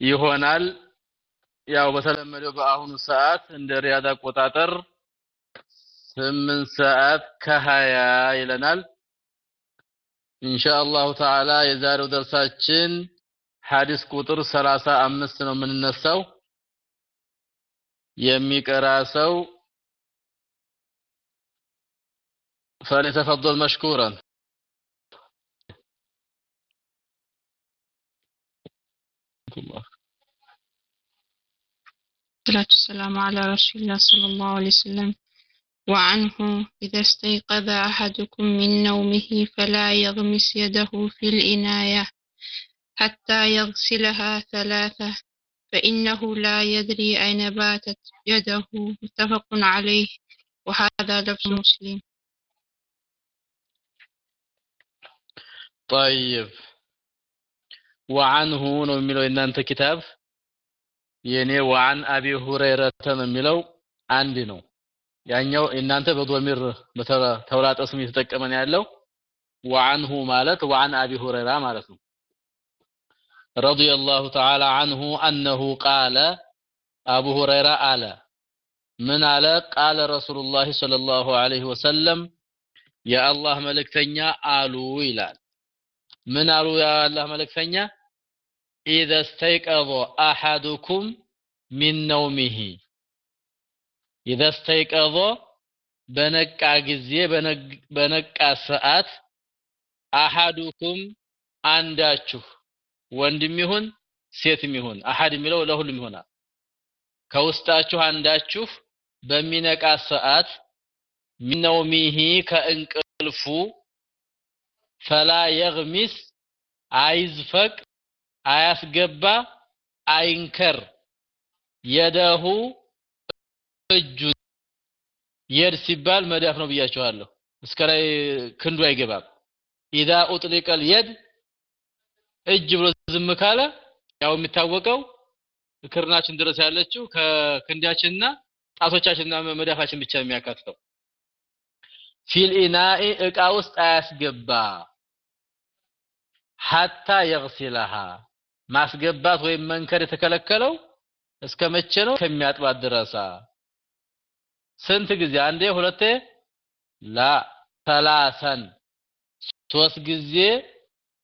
ይሆናል። ያው በተለመደው በአሁኑ ሰዓት እንደ ሪያድ አቆጣጠር ስምንት ሰዓት ከሀያ ይለናል። ኢንሻአላሁ ተዓላ የዛሬው ደርሳችን ሐዲስ ቁጥር ሰላሳ አምስት ነው የምንነሳው። የሚቀራ ሰው فليتفضل مشكورا الصلاة والسلام على رسول الله صلى الله عليه وسلم. وعنه إذا استيقظ أحدكم من نومه فلا يغمس يده في الإناية حتى يغسلها ثلاثة فإنه لا يدري أين باتت يده. متفق عليه. وهذا لفظ مسلم. طيب. وعنه نؤمن إن أنت كتاب؟ የኔ ወአን አቢ ሁረይረተ ነው የሚለው አንድ ነው ያኛው እናንተ በዶሚር በተውላጠ ስም እየተጠቀመ ነው ያለው ወአንሁ ማለት ወአን አቢ ሁረይራ ማለት ነው رضي الله تعالى عنه أنه قال أبو هريرة قال من على قال رسول الله صلى الله عليه وسلم يا الله ملكتنيا قالوا ይላል ምን አሉ ያ አላህ መልእክተኛ ኢዘ ስተይቀዞ አሐዱኩም ሚን ነውሚሂ ኢዘ ስተይቀዞ በነቃ ጊዜ በነቃ ሰዓት አሐዱኩም አንዳችሁ ወንድም ይሁን ሴትም ይሁን አሐድ የሚለው ለሁሉም ይሆናል። ከውስጣችሁ አንዳችሁ በሚነቃ ሰዓት ሚነውሚሂ ከእንቅልፉ ፈላ የግሚስ አይዝፈቅ አያስገባ አይንከር። የደሁ እጁ የድ ሲባል መዳፍ ነው ብያቸዋለሁ እስከ ላይ ክንዱ አይገባም። ኢዛ ኡጥሊቀል የድ እጅ ብሎ ዝም ካለ ያው የሚታወቀው ክርናችን ድረስ ያለችው ከክንዳችንና ጣቶቻችንና መዳፋችን ብቻ የሚያካትተው። ፊል ኢናኢ እቃ ውስጥ አያስገባ። ሐታ የግሲለሃ ማስገባት ወይም መንከር የተከለከለው እስከ መቼ ነው? ከሚያጥባት ድረሳ። ስንት ጊዜ? አንዴ ሁለቴ? ላ ሰላሰን ሶስት ጊዜ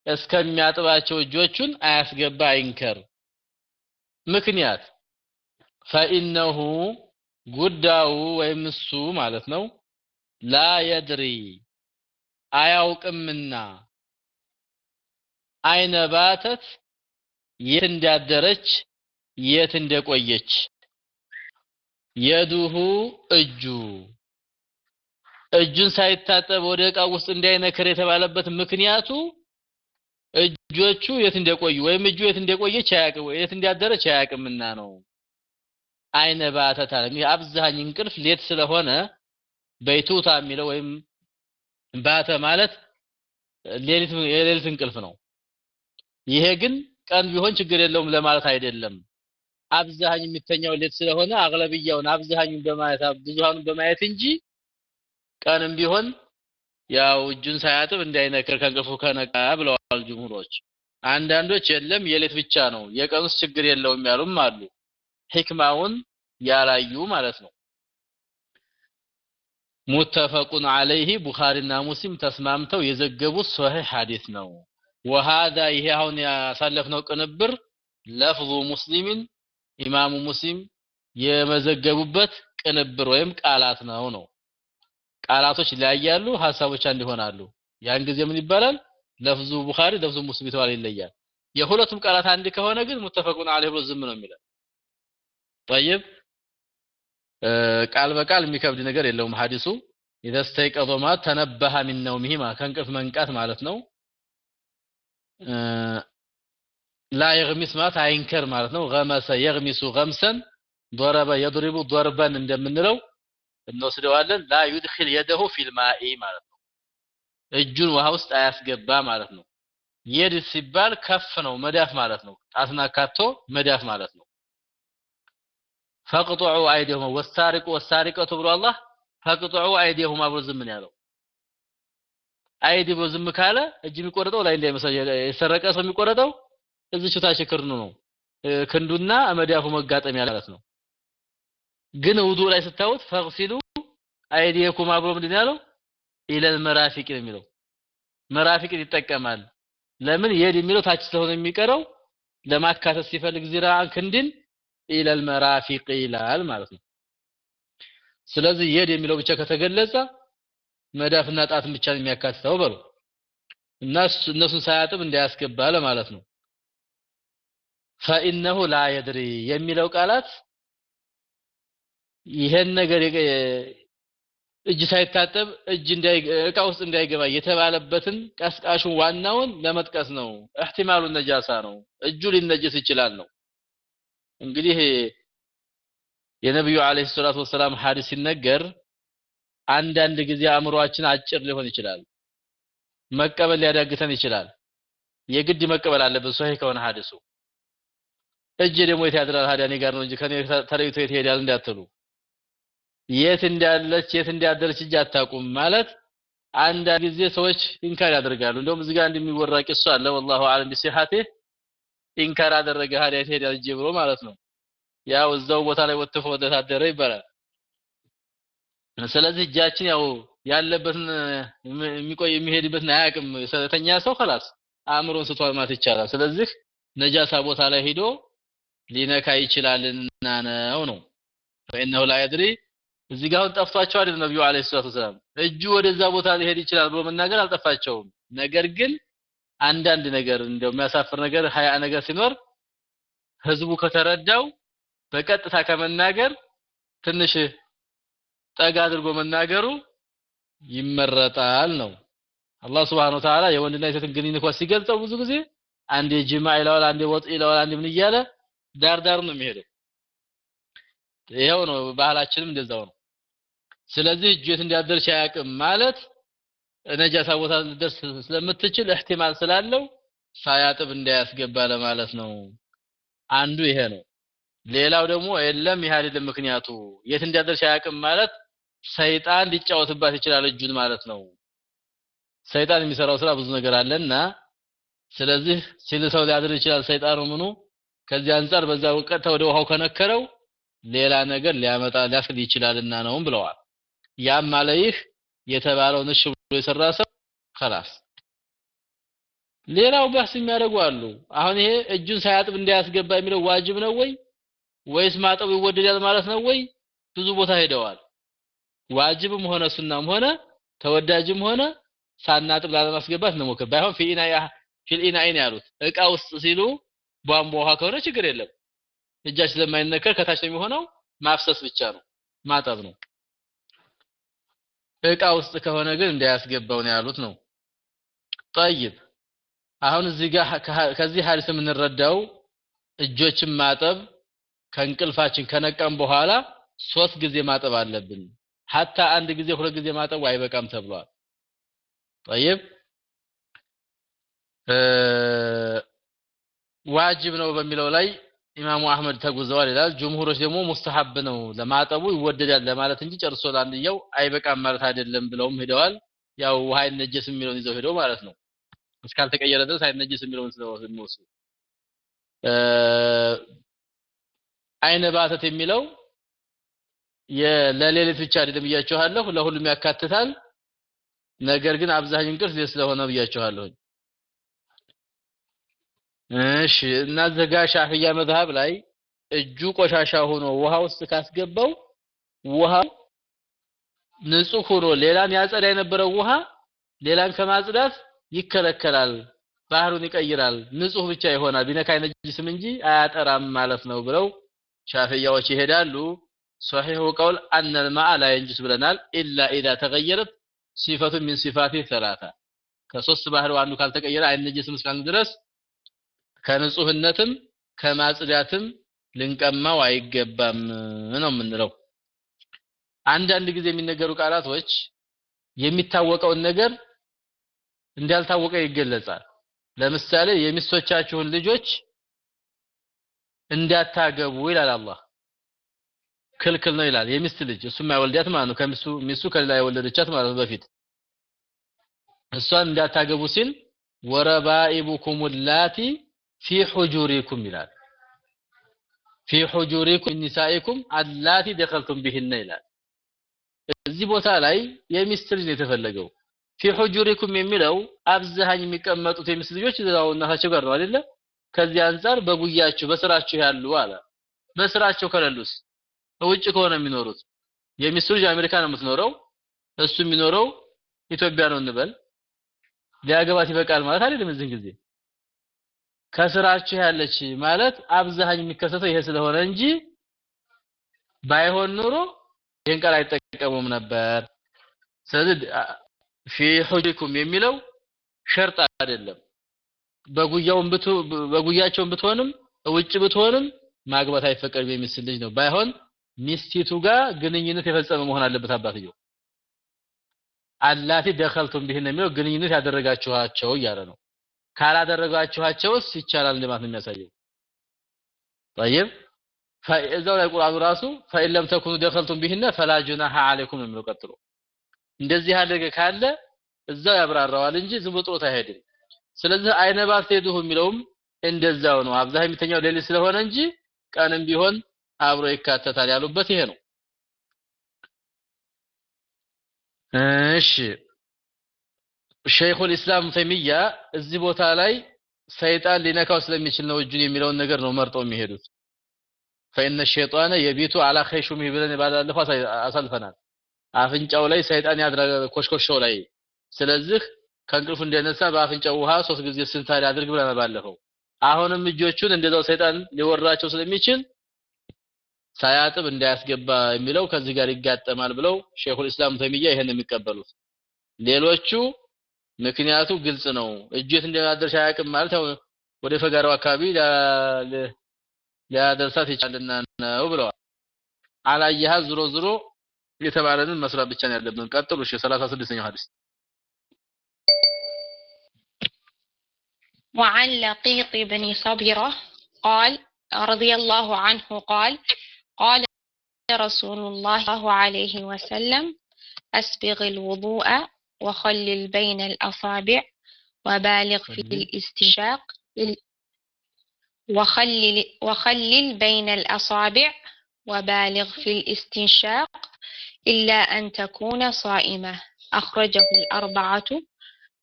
እስከሚያጥባቸው እጆቹን አያስገባ አይንከር። ምክንያት ፈኢነሁ ጉዳዩ ወይም እሱ ማለት ነው። ላ የድሪ አያውቅምና። አይነ ባተት የት እንዳደረች የት እንደቆየች። የዱሁ እጁ። እጁን ሳይታጠብ ወደ ዕቃው ውስጥ እንዳይነክር የተባለበት ምክንያቱ እጆቹ የት እንደቆዩ ወይም እጁ የት እንደቆየች አያውቅም የት እንዳደረች አያውቅምና ነው። አይነ አለ። ይህ አብዛኝ እንቅልፍ ሌት ስለሆነ በይቱታ የሚለው ወይም ባተ ማለት ሌሊት የሌሊት እንቅልፍ ነው። ይሄ ግን ቀን ቢሆን ችግር የለውም ለማለት አይደለም። አብዛኝ የሚተኛው ሌት ስለሆነ አግለብያውን አብዛኙን በማየት ብዙሃኑን በማየት እንጂ ቀንም ቢሆን ያው እጁን ሳያጥብ እንዳይነክር ከእንቅልፉ ከነቃ ብለዋል ጅምሁሮች አንዳንዶች የለም የሌት ብቻ ነው የቀኑስ ችግር የለውም ያሉም አሉ። ህክማውን ያላዩ ማለት ነው። ሙተፈቁን አለይህ ቡኻሪና ሙስሊም ተስማምተው የዘገቡት ሶሒህ ሐዲስ ነው ወሃዛ ይሄ አሁን ያሳለፍነው ቅንብር ለፍዙ ሙስሊምን ኢማሙ ሙስሊም የመዘገቡበት ቅንብር ወይም ቃላት ነው ነው ቃላቶች ይለያያሉ ሐሳቦች አንድ ይሆናሉ ያን ጊዜ ምን ይባላል ለፍዙ ቡኻሪ ለፍዙ ሙስሊም የተባለ ይለያል የሁለቱም ቃላት አንድ ከሆነ ግን ሙተፈቁን አለይህ ብሎ ዝም ነው የሚለው طيب ቃል በቃል የሚከብድ ነገር የለውም ሐዲሱ إذا استيقظ ما تنبه من نومه ما ከእንቅልፍ መንቃት ማለት ነው ላ የግሚስ ማለት አይንከር ማለት ነው ገመሰ የግሚሱ ገምሰን ضرب يضرب ضربا እንደምንለው እንወስደዋለን ላ يدخل يده في الماء ማለት ነው እጁን ውሃ ውስጥ አያስገባ ማለት ነው የድ ሲባል ከፍ ነው መዳፍ ማለት ነው ጣትና ካቶ መዳፍ ማለት ነው ፈቅጡዑ አይዲሁም ወሳሪቁ ወሳሪቀቱ ብሎ አላህ ፈቅጡዑ አይዲሁም አብሮ ዝም ያለው أيدي ዝም ካለ እጅ የሚቆረጠው ላይ እንዳይመስል የሰረቀ ሰው የሚቆረጠው እዚች ታች ክርኑ ነው ክንዱና መዳፉ መጋጠሚያ ማለት ነው። ግን ውዱ ላይ ስታዩት فاغسلوا أيديكم አብሮ ምንድን ያለው إلى المرافق ነው የሚለው مرافق ን ይጠቀማል። ለምን يد የሚለው ታች ስለሆነ የሚቀረው ለማካተት ሲፈልግ ذراع ን ክንድን إلى المرافق ይላል ማለት ነው። ስለዚህ የድ የሚለው ብቻ ከተገለጸ መዳፍና ጣትን ብቻ ነው የሚያካትተው በሉ እና እነሱን ሳያጥብ እንዳያስገባ ለማለት ነው። ፈኢነሁ ላ የሚለው ቃላት ይሄን ነገር እጅ ሳይታጠብ እጅ እቃ ውስጥ እንዳይገባ የተባለበትን ቀስቃሹን ዋናውን ለመጥቀስ ነው። እህቲማሉ ነጃሳ ነው። እጁ ሊነጀስ ይችላል ነው። እንግዲህ የነብዩ አለይሂ ሰላቱ ወሰላም ሐዲስ ሲነገር አንዳንድ ጊዜ አእምሯችን አጭር ሊሆን ይችላል። መቀበል ሊያዳግተን ይችላል። የግድ መቀበል አለበት ሶሂህ ከሆነ ሐዲሱ። እጅ ደግሞ የት ያድራል? ሀዲያ እኔ ጋር ነው እንጂ ከኔ ተለይቶ የት ይሄዳል እንዳትሉ የት እንዳለች የት እንዳደረች እጅ አታውቁም ማለት አንዳንድ ጊዜ ሰዎች ኢንካር ያደርጋሉ። እንደውም እዚህ ጋር እንደሚወራ ቂሷ አለ ወላሁ አለም ቢሲሐቴ ኢንካር አደረገ ሀዲያ የት ሄዳል እጄ ብሎ ማለት ነው። ያው እዛው ቦታ ላይ ወጥፎ ወደታደረ ይባላል። ስለዚህ እጃችን ያው ያለበትን የሚቆይ የሚሄድበትን አያውቅም። ስለተኛ ሰው خلاص አእምሮን ስቷል ማለት ይቻላል። ስለዚህ ነጃሳ ቦታ ላይ ሄዶ ሊነካ ይችላልና ነው ነው فإنه لا يدري እዚህ ጋር አሁን ጠፍቷቸው አይደል ነብዩ አለይሂ ሰላቱ ወሰላም እጁ ወደዛ ቦታ ሊሄድ ይችላል ብሎ መናገር አልጠፋቸውም። ነገር ግን አንዳንድ ነገር እንደው የሚያሳፍር ነገር ሀያ ነገር ሲኖር ህዝቡ ከተረዳው በቀጥታ ከመናገር ትንሽ ጠጋ አድርጎ መናገሩ ይመረጣል ነው። አላህ Subhanahu Ta'ala የወንድና የሴትን ግንኙነት ሲገልጸው ብዙ ጊዜ አንዴ ጅማ ይለዋል፣ አንዴ ወጥ ይለዋል፣ አንዴ ምን እያለ ዳር ዳር ነው የሚሄደው። ይሄው ነው ባህላችንም እንደዛው ነው። ስለዚህ እጁ የት እንዲያደርሽ አያውቅም ማለት ነጃሳ ቦታ ልደርስ ስለምትችል እህቲማል ስላለው ሳያጥብ እንዳያስገባ ለማለት ነው። አንዱ ይሄ ነው። ሌላው ደግሞ የለም ይሄ አይደለም ምክንያቱ የት እንዲያደርሽ አያውቅም ማለት ሰይጣን ሊጫወትባት ይችላል እጁን ማለት ነው። ሰይጣን የሚሰራው ስራ ብዙ ነገር አለና ስለዚህ ሲል ሰው ሊያድር ይችላል ሰይጣኑ ምኑ ከዚህ አንጻር በዛ ቀጥታ ወደ ውሃው ከነከረው ሌላ ነገር ሊያመጣ ሊያስል ይችላልና ነውም ብለዋል። ያም አለ ይህ የተባለው ንሽ ብሎ የሰራ ሰው خلاص ሌላው ባህስ የሚያደርጉ አሉ። አሁን ይሄ እጁን ሳያጥብ እንዳያስገባ የሚለው ዋጅብ ነው ወይ ወይስ ማጠቡ ይወደዳል ማለት ነው ወይ? ብዙ ቦታ ሄደዋል። ዋጅብም ሆነ ሱናም ሆነ ተወዳጅም ሆነ ሳናጥብ ላለማስገባት እንሞክር። ባይሆን في إناء في الإناء ን ያሉት እቃ ውስጥ ሲሉ ቧንቧ ውሃ ከሆነ ችግር የለም። እጃችን ስለማይነከር ከታች ነው የሚሆነው ማፍሰስ ብቻ ነው ማጠብ ነው። እቃ ውስጥ ከሆነ ግን እንዳያስገባው ነው ያሉት ነው። ጠይብ አሁን እዚህ ጋር ከዚህ ሐዲስ የምንረዳው እጆችን ማጠብ ከእንቅልፋችን ከነቃም በኋላ ሶስት ጊዜ ማጠብ አለብን። ሀታ አንድ ጊዜ ሁለት ጊዜ ማጠቡ አይበቃም ተብሏል። ጠይብ ዋጅብ ነው በሚለው ላይ ኢማሙ አህመድ ተጉዘዋል ይላል። ጅምሁሮች ደግሞ ሙስተሐብ ነው ለማጠቡ ይወደዳል ለማለት እንጂ ጨርሶ ለአንድየው አይበቃም ማለት አይደለም ብለውም ሄደዋል። ያው ውሃ አይነጀስ የሚለውን ይዘው ሄደው ማለት ነው። እስካልተቀየረ ድረስ አይነጀስ የሚለውን ስለሚወስዱ አይነ ባተት የሚለው ለሌሊት ብቻ አይደለም ብያችኋለሁ፣ ለሁሉም ያካትታል። ነገር ግን አብዛኛው እንቅልፍ ስለሆነ ብያችኋለሁ። እሺ እና ዘጋ ሻፍያ መዝሀብ ላይ እጁ ቆሻሻ ሆኖ ውሃ ውስጥ ካስገባው ውሃው ንጹህ ሆኖ ሌላን ያጸዳ የነበረው ውሃ ሌላን ከማጽዳት ይከለከላል፣ ባህሩን ይቀይራል፣ ንጹህ ብቻ ይሆናል። ቢነካ አይነጅስም እንጂ አያጠራም ማለት ነው ብለው ሻፍያዎች ይሄዳሉ። ሶሒሁ ቀውል አነ ልማአ ላ የንጅስ ብለናል። ኢላ ኢዛ ተገየረት ሲፈቱ ሚን ሲፋቲ ሰላታ ከሶስት ባህሪው አንዱ ካልተቀየረ አይነጅስም እስካልን ድረስ ከንጹህነትም ከማጽዳትም ልንቀማው አይገባም ነው የምንለው። አንዳንድ ጊዜ የሚነገሩ ቃላቶች የሚታወቀውን ነገር እንዳልታወቀ ይገለጻል። ለምሳሌ የሚስቶቻችሁን ልጆች እንዳታገቡ ይላል አላህ። ክልክል ነው ይላል። የሚስት ልጅ እሱ የማይወልዳት ማለት ነው። ከሚስቱ ሚስቱ ከሌላ የወለደቻት ማለት ነው በፊት እሷን እንዳታገቡ ሲል ወረባኢቡኩም ላቲ ፊ ሁጁሪኩም ይላል። ፊ ሑጁሪኩም ኒሳኢኩም አላቲ ደኸልቱም ቢሂነ ይላል። እዚህ ቦታ ላይ የሚስት ልጅ ነው የተፈለገው። ፊ ሑጁሪኩም የሚለው አብዛኝ የሚቀመጡት የሚስት ልጆች እዛው እናታቸው ጋር ነው አይደለ? ከዚህ አንጻር በጉያችሁ በስራችሁ ያሉ አለ። በስራቸው ከሌሉስ ውጭ ከሆነ የሚኖሩት የሚስቱ ልጅ አሜሪካ ነው የምትኖረው፣ እሱ የሚኖረው ኢትዮጵያ ነው እንበል። ሊያገባት ይበቃል ማለት አይደለም። እዚህ ጊዜ ከስራችሁ ያለች ማለት አብዛኝ የሚከሰተው ይሄ ስለሆነ እንጂ ባይሆን ኑሮ ይህን ቃል አይጠቀሙም ነበር። ስለዚህ ፊ ሑጅኩም የሚለው ሸርጥ አይደለም። በጉያውን ብትሆንም ውጭ ብትሆንም ማግባት አይፈቀድም የሚስል ልጅ ነው። ባይሆን ሚስቲቱ ጋር ግንኙነት የፈጸመ መሆን አለበት አባትየው። አላቲ ደኸልቱም ቢህን የሚለው ግንኙነት ያደረጋችኋቸው እያለ ነው። ካላደረጋችኋቸውስ ይቻላል እንደማለት ነው የሚያሳየው። طيب እዛው ላይ ቁርአኑ ራሱ ፈኢን ለም ተኩኑ ደኸልቱም ቢህነ ፈላ ጁናሃ አለይኩም የሚለው ቀጥሎ እንደዚህ ያደረገ ካለ እዛው ያብራራዋል እንጂ ዝም ብሎ ጥሎት አይሄድም። ስለዚህ አይነ ባትሄዱሁ የሚለውም እንደዛው ነው። አብዛኛው የሚተኛው ሌሊት ስለሆነ እንጂ ቀንም ቢሆን አብሮ ይካተታል ያሉበት ይሄ ነው። እሺ ሸይኹል ኢስላም ተይሚያ እዚህ ቦታ ላይ ሰይጣን ሊነካው ስለሚችል ነው እጁን የሚለውን ነገር ነው መርጠው የሚሄዱት። ፈኢነ ሸይጣነ የቢቱ አላ ኸይሹሚህ ብለን ባለፈው አሳልፈናል። አፍንጫው ላይ ሰይጣን ያድራል ኮሽኮሻው ላይ። ስለዚህ ከእንቅልፉ እንደነሳ በአፍንጫው ውሃ ሶስት ጊዜ ስንታሪ አድርግ ብለናል ባለፈው። አሁንም እጆቹን እንደዛው ሰይጣን ሊወራቸው ስለሚችል ሳያጥብ እንዳያስገባ የሚለው ከዚህ ጋር ይጋጠማል ብለው ሼኹል ኢስላም ተይሚያ ይሄን የሚቀበሉት። ሌሎቹ ምክንያቱ ግልጽ ነው። እጀት እንደማደርሽ አያውቅም ማለት ያው ወደ ፈጋራው አካባቢ ሊያደርሳት ይቻልና ነው ብለዋል። አላየሃ ዝሮ ዝሮ የተባለንን መስራት ብቻ ነው ያለብን። ቀጥሉ። እሺ 36ኛው ሐዲስ وعن لقيط بن صبرة قال رضي الله عنه قال قال رسول الله عليه وسلم أسبغ الوضوء وخلل بين الأصابع وبالغ في الاستنشاق وخلل, وخلل بين الأصابع وبالغ في الاستنشاق إلا أن تكون صائمة. أخرجه الأربعة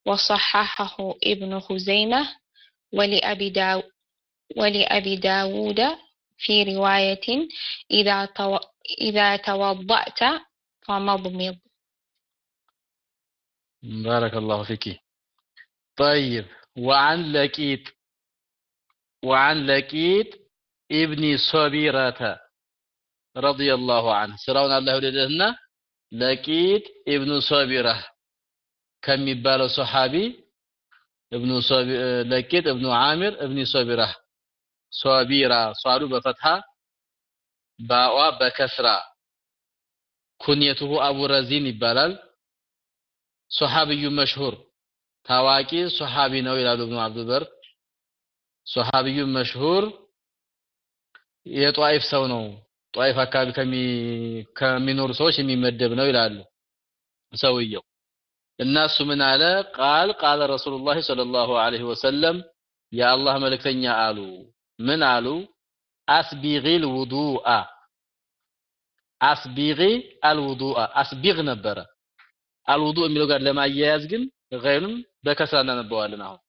وصححه ابن خزيمة ولأبي, داو ولأبي داود في رواية إذا, تو إذا توضأت فمضمض بارك الله فيك. طيب وعن لكيت وعن لكيت ابن صبيرة رضي الله عنه. سراون الله ولدهنا لكيت ابن صبيرة. كم يبالو صحابي؟ ابن صبي لكيت ابن عامر ابن صبيرة. ሶቢራ ሷዱ በፈትሃ ባዋ በከስራ ኩንየቱሁ አቡረዚን ይባላል። ሶሐቢዩ መሽሁር ታዋቂ ሶሐቢ ነው ይላሉ ኢብኑ አብዱበር። صحابي مشهور የጧይፍ ሰው ነው። ጧይፍ አካባቢ ከሚኖሩ ሰዎች የሚመደብ ነው ይላሉ ሰውየው። እና ምን አለ? قال قال رسول الله صلى الله عليه وسلم የአላህ መልእክተኛ አሉ ምን አሉ? أسبغ الوضوء أسبغ الوضوء أسبغ ነበረ። አልውዱ የሚለው ጋር ለማያያዝ ግን ገይሩን በከስራ እናነበዋለን። አሁን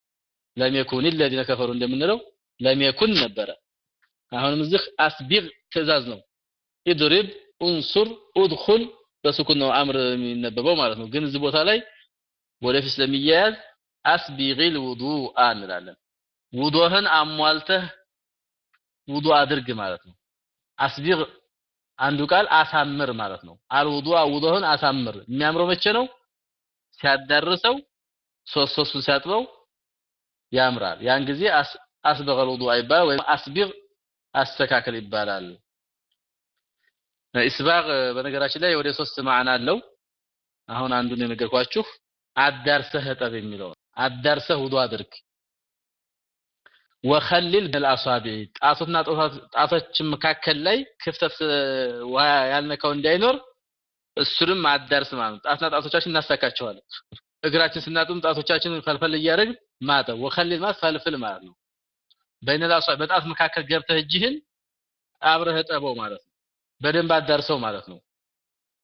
ለሜኩን ለዚነ ከፈሩ እንደምንለው ለሜኩን ነበረ። አሁንም እዚህ አስቢግ ትእዛዝ ነው። ኢድሪብ፣ ኡንሱር፣ ኡድኹል በሱኩን ነው አምር የሚነበበው ማለት ነው። ግን እዚህ ቦታ ላይ ወደፊት ስለሚያያዝ አስቢሪል ውዱአ እንላለን። ውዶህን አሟልተህ ውዱ አድርግ ማለት ነው። አስቢግ አንዱ ቃል አሳምር ማለት ነው። አልውዱአ ውዱህን አሳምር። የሚያምረው መቼ ነው? ሲያዳርሰው ሶስት ሶስቱን ሲያጥበው ያምራል። ያን ጊዜ አስበገል ውዱአ ይባላል ወይም አስቢግ አስተካከል ይባላል። ኢስባግ በነገራችን ላይ ወደ ሶስት ማዕና አለው። አሁን አንዱን የነገርኳችሁ አዳርሰህ እጠብ የሚለው አዳርሰህ ውዱ አድርግ። ወኸሊል በልአሳቢዕ ጣቶችና ጣቶች መካከል ላይ ክፍተት ውሃ ያልነካው እንዳይኖር እሱንም አዳርስ ማለት ጣትና ጣቶቻችን እናሳካቸዋለን። እግራችን ስናጥም ጣቶቻችንን ፈልፈል እያደረግን ማጠብ። ወኸሊል ማለት ፈልፍል ማለት ነው። አሳቢዕ በጣት መካከል ገብተህ እጅህን አብረህ እጠበው ማለት ነው። በደንብ አዳርሰው ማለት ነው።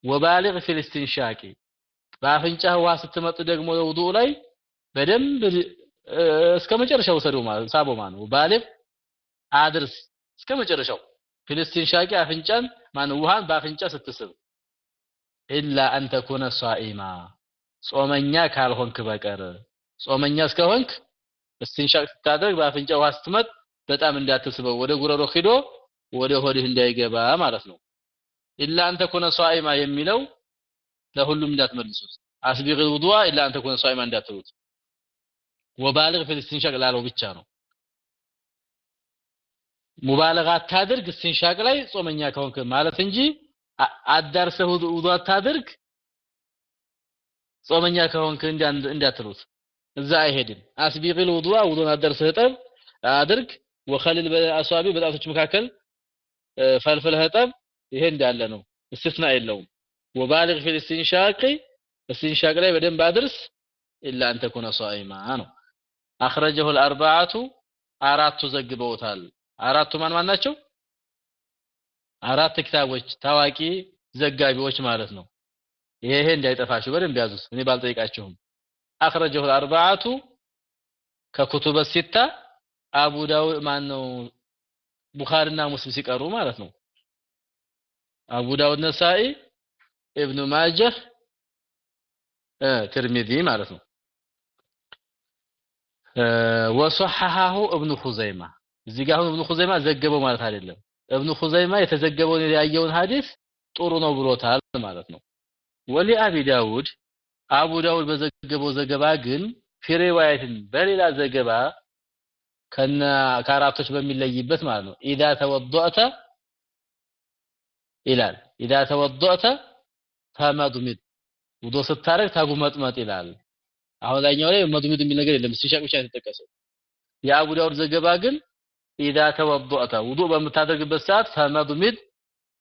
ወባሊግ ፊል በአፍንጫህ ውሃ ስትመጥ ደግሞ ውዱእ ላይ በደንብ እስከ መጨረሻው ሰደው ማለት ሳቦ ማለት ነው። አድርስ እስከ መጨረሻው في الاستنشاق አፍንጫን ማን ውሃን በአፍንጫ ስትስብ إلا أن تكون صائما ጾመኛ ካልሆንክ በቀር ጾመኛ እስከሆንክ استنشاق ስታደርግ በአፍንጫ ውሃ ስትመጥ በጣም እንዳትስበው ወደ ጉረሮ ሂዶ ወደ ሆድህ እንዳይገባ ማለት ነው። إلا أن تكون صائما የሚለው ለሁሉም እንዳትመልሱት። أسبغ الوضوء إلا أن تكون صائما እንዳትሉት። وبالغ في الاستنشاق ላለው ብቻ ነው። مبالغة አታድርግ استنشاق ላይ ጾመኛ ከሆንክ ማለት እንጂ አዳርሰህ ውዱ አታድርግ ጾመኛ ከሆንክ እንዳትሉት። እዛ አይሄድም። أسبغ الوضوء ውዱን አዳርሰህ እጠብ አድርግ። وخلل بين الأصابع በጣቶች መካከል ፈልፍለህ እጠብ። ይሄ እንዳለ ነው። እስትና የለውም። ወባልግ ፊል ኢስቲንሻቅ እስቲንሻቅ ላይ በደንብ አድርስ። ኢላ አንተ ኩነ ሷኢማ ነው። አኽረጀሁ አልአርባዓቱ አራቱ ዘግበውታል። አራቱ ማን ማን ናቸው? አራት ክታቦች ታዋቂ ዘጋቢዎች ማለት ነው። ይሄ እንዳይጠፋችሁ በደንብ ያዙት። እኔ ባልጠይቃችሁም አኽረጀሁ አልአርባዓቱ ከኩቱበ ሲታ አቡ ዳውድ ማን ነው ቡኻሪና ሙስሊም ሲቀሩ ማለት ነው። አቡ ዳውድ፣ ነሳኢ፣ ኢብኑ ማጀህ፣ ትርሚዚ ማለት ነው። ወሰሐሐሁ እብኑ ኹዘይማ። እዚህ ጋር አሁን እብኑ ኹዘይማ ዘገበው ማለት አይደለም። እብኑ ኹዘይማ የተዘገበውን ያየውን ሐዲስ ጥሩ ነው ብሎታል ማለት ነው። ወሊ አቢ ዳውድ አቡ ዳውድ በዘገበው ዘገባ ግን ፊሪዋይትን በሌላ ዘገባ ከነ ከአራቶች በሚለይበት ማለት ነው። ኢዳ ተወደአተ ይላል። ኢዳ ተወደአተ ተመድምድ ውዶ ስታረግ ታጉመጥመጥ ይላል። አሁን ላይኛው ላይ መድሚድ የሚል ነገር የለም ሲሻቅ ብቻ የተጠቀሰው የአቡ ዳውድ ዘገባ ግን ኢዛ ተወضأተ ውዱ በምታደርግበት ሰዓት ፈመድሚድ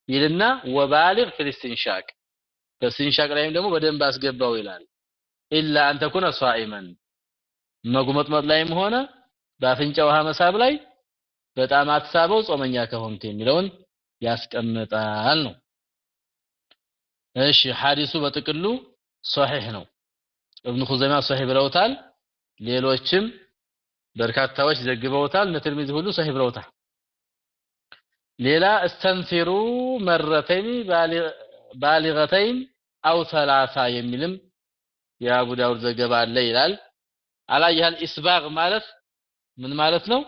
ይልና ወባሊግ ፊል ኢስቲንሻቅ በኢስቲንሻቅ ላይም ደግሞ በደንብ አስገባው ይላል ኢላ አን ተኩነ ሷኢመን መጉመጥመጥ ላይም ሆነ በአፍንጫ ውሃ መሳብ ላይ በጣም አትሳበው ጾመኛ ከሆንክ የሚለውን ያስቀምጣል ነው። እሺ ሐዲሱ በጥቅሉ ሶሒህ ነው። እብኑ ኹዘይማ ሰሂህ ብለውታል። ሌሎችም በርካታዎች ዘግበውታል። እነ ሁሉ ሰሂህ ብለውታል። ሌላ استنثروا مرتين بالغتين أو ثلاثا የሚልም የአቡ ዳውድ ዘገባ አለ ይላል። አላየሃል إسباغ ማለት ምን ማለት ነው?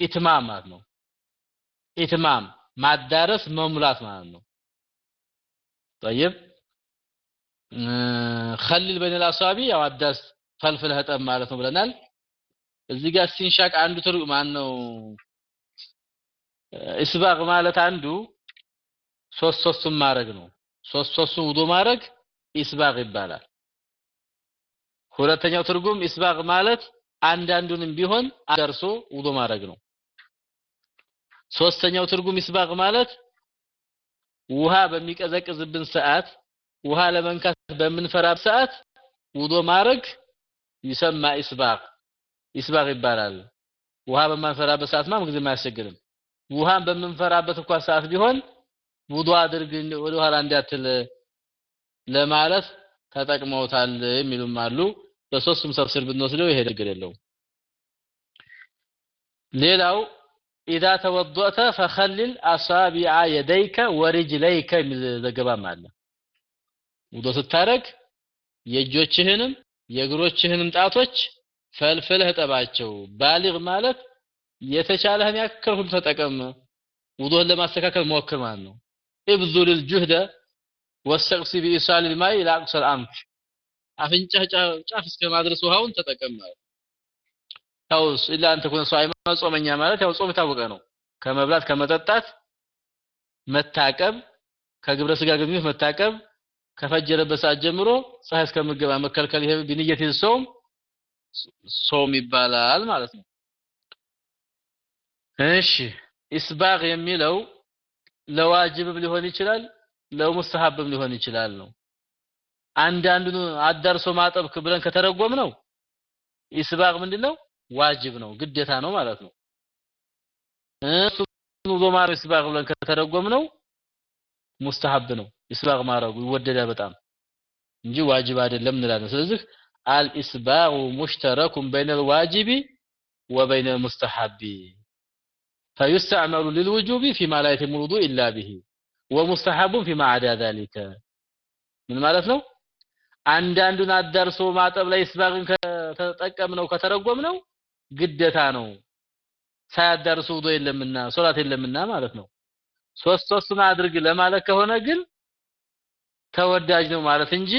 إتمام ማለት ነው። إتمام ማዳረስ መሙላት ማለት ነው። طيب خلل بين الاصابع ያው አዳስ ፈልፍል ህጠብ ማለት ነው ብለናል። እዚህ ጋር ሲንሻቅ አንዱ ትርጉም ማን ነው? ኢስባግ ማለት አንዱ ሶስት ሶስቱን ማድረግ ነው። ሶስት ሶስቱን ውዶ ማድረግ ኢስባግ ይባላል። ሁለተኛው ትርጉም ኢስባግ ማለት አንዳንዱንም ቢሆን ደርሶ ውዶ ማድረግ ነው። ሶስተኛው ትርጉም ኢስባግ ማለት ውሃ በሚቀዘቅዝብን ሰዓት ውሃ ለመንካት በምንፈራ ሰዓት ውዶ ማድረግ ይሰማ ኢስባግ ኢስባግ ይባላል። ውሃ በማንፈራበት ሰዓት ማም ጊዜ አያስቸግርም። ውሃን በምንፈራበት እንኳን ሰዓት ቢሆን ውዶ አድርግ ወደ ኋላ እንዳትል ለማለት ተጠቅመውታል የሚሉም አሉ። በሶስቱም ተፍሲር ብንወስደው ይሄ ችግር የለውም። ሌላው ኢዛ ተወضأተ ፈኸልል አሳቢዐ የደይከ ወሪጅለይከ የሚል ዘገባም አለ። ውዶ ስታረግ የእጆችህንም የእግሮችህንም ጣቶች ፈልፍለህ እጠባቸው። ባሊግ ማለት የተቻለህን ያክል ሁሉ ተጠቀም። ውዶህን ለማስተካከል ሞክር ማለት ነው። ኢብዙል ጁህደ ወስተቅሲ ቢኢሳል ልማይ ኢላ አቅሰል አንፍ አፍንጫህ ጫፍ እስከ ማድረስ ውሃውን ተጠቀም ማለት ያው ኢላ አንተ ኮነ ሷይማ ጾመኛ ማለት ያው ጾም የታወቀ ነው። ከመብላት ከመጠጣት መታቀብ፣ ከግብረ ስጋ ግንኙነት መታቀብ፣ ከፈጀረበት ሰዓት ጀምሮ ፀሐይ እስከምገባ መከልከል ይሄ ቢንየት ሶም ሶም ይባላል ማለት ነው። እሺ ኢስባግ የሚለው ለዋጅብም ሊሆን ይችላል ለሙስተሐብም ሊሆን ይችላል ነው። አንዳንዱን አዳርሶ ማጠብ ብለን ከተረጎም ነው ኢስባግ ምንድነው? ዋጅብ ነው፣ ግዴታ ነው ማለት ነው። እሱ ኢስባግ ብለን ከተረጎምነው ሙስተሐብ ነው ኢስባግ ማድረጉ ይወደዳል በጣም እንጂ ዋጅብ አይደለም እንላለን ስለዚህ አልኢስባጉ ሙሽተረኩን በይነ ልዋጅቢ ወበይነ ልሙስተሐቢ فيستعمل للوجوب فيما لا يتم الوضوء إلا به ومستحب فيما عدا ذلك ምን ማለት ነው አንዳንዱን አዳርሶ ማጠብ ላይ ኢስባግን ከተጠቀምነው ከተረጎምነው ግዴታ ነው ሳያዳርሱ ውዶ የለምና ሶላት የለምና ማለት ነው ሶስት ሶስቱን አድርግ ለማለት ከሆነ ግን ተወዳጅ ነው ማለት እንጂ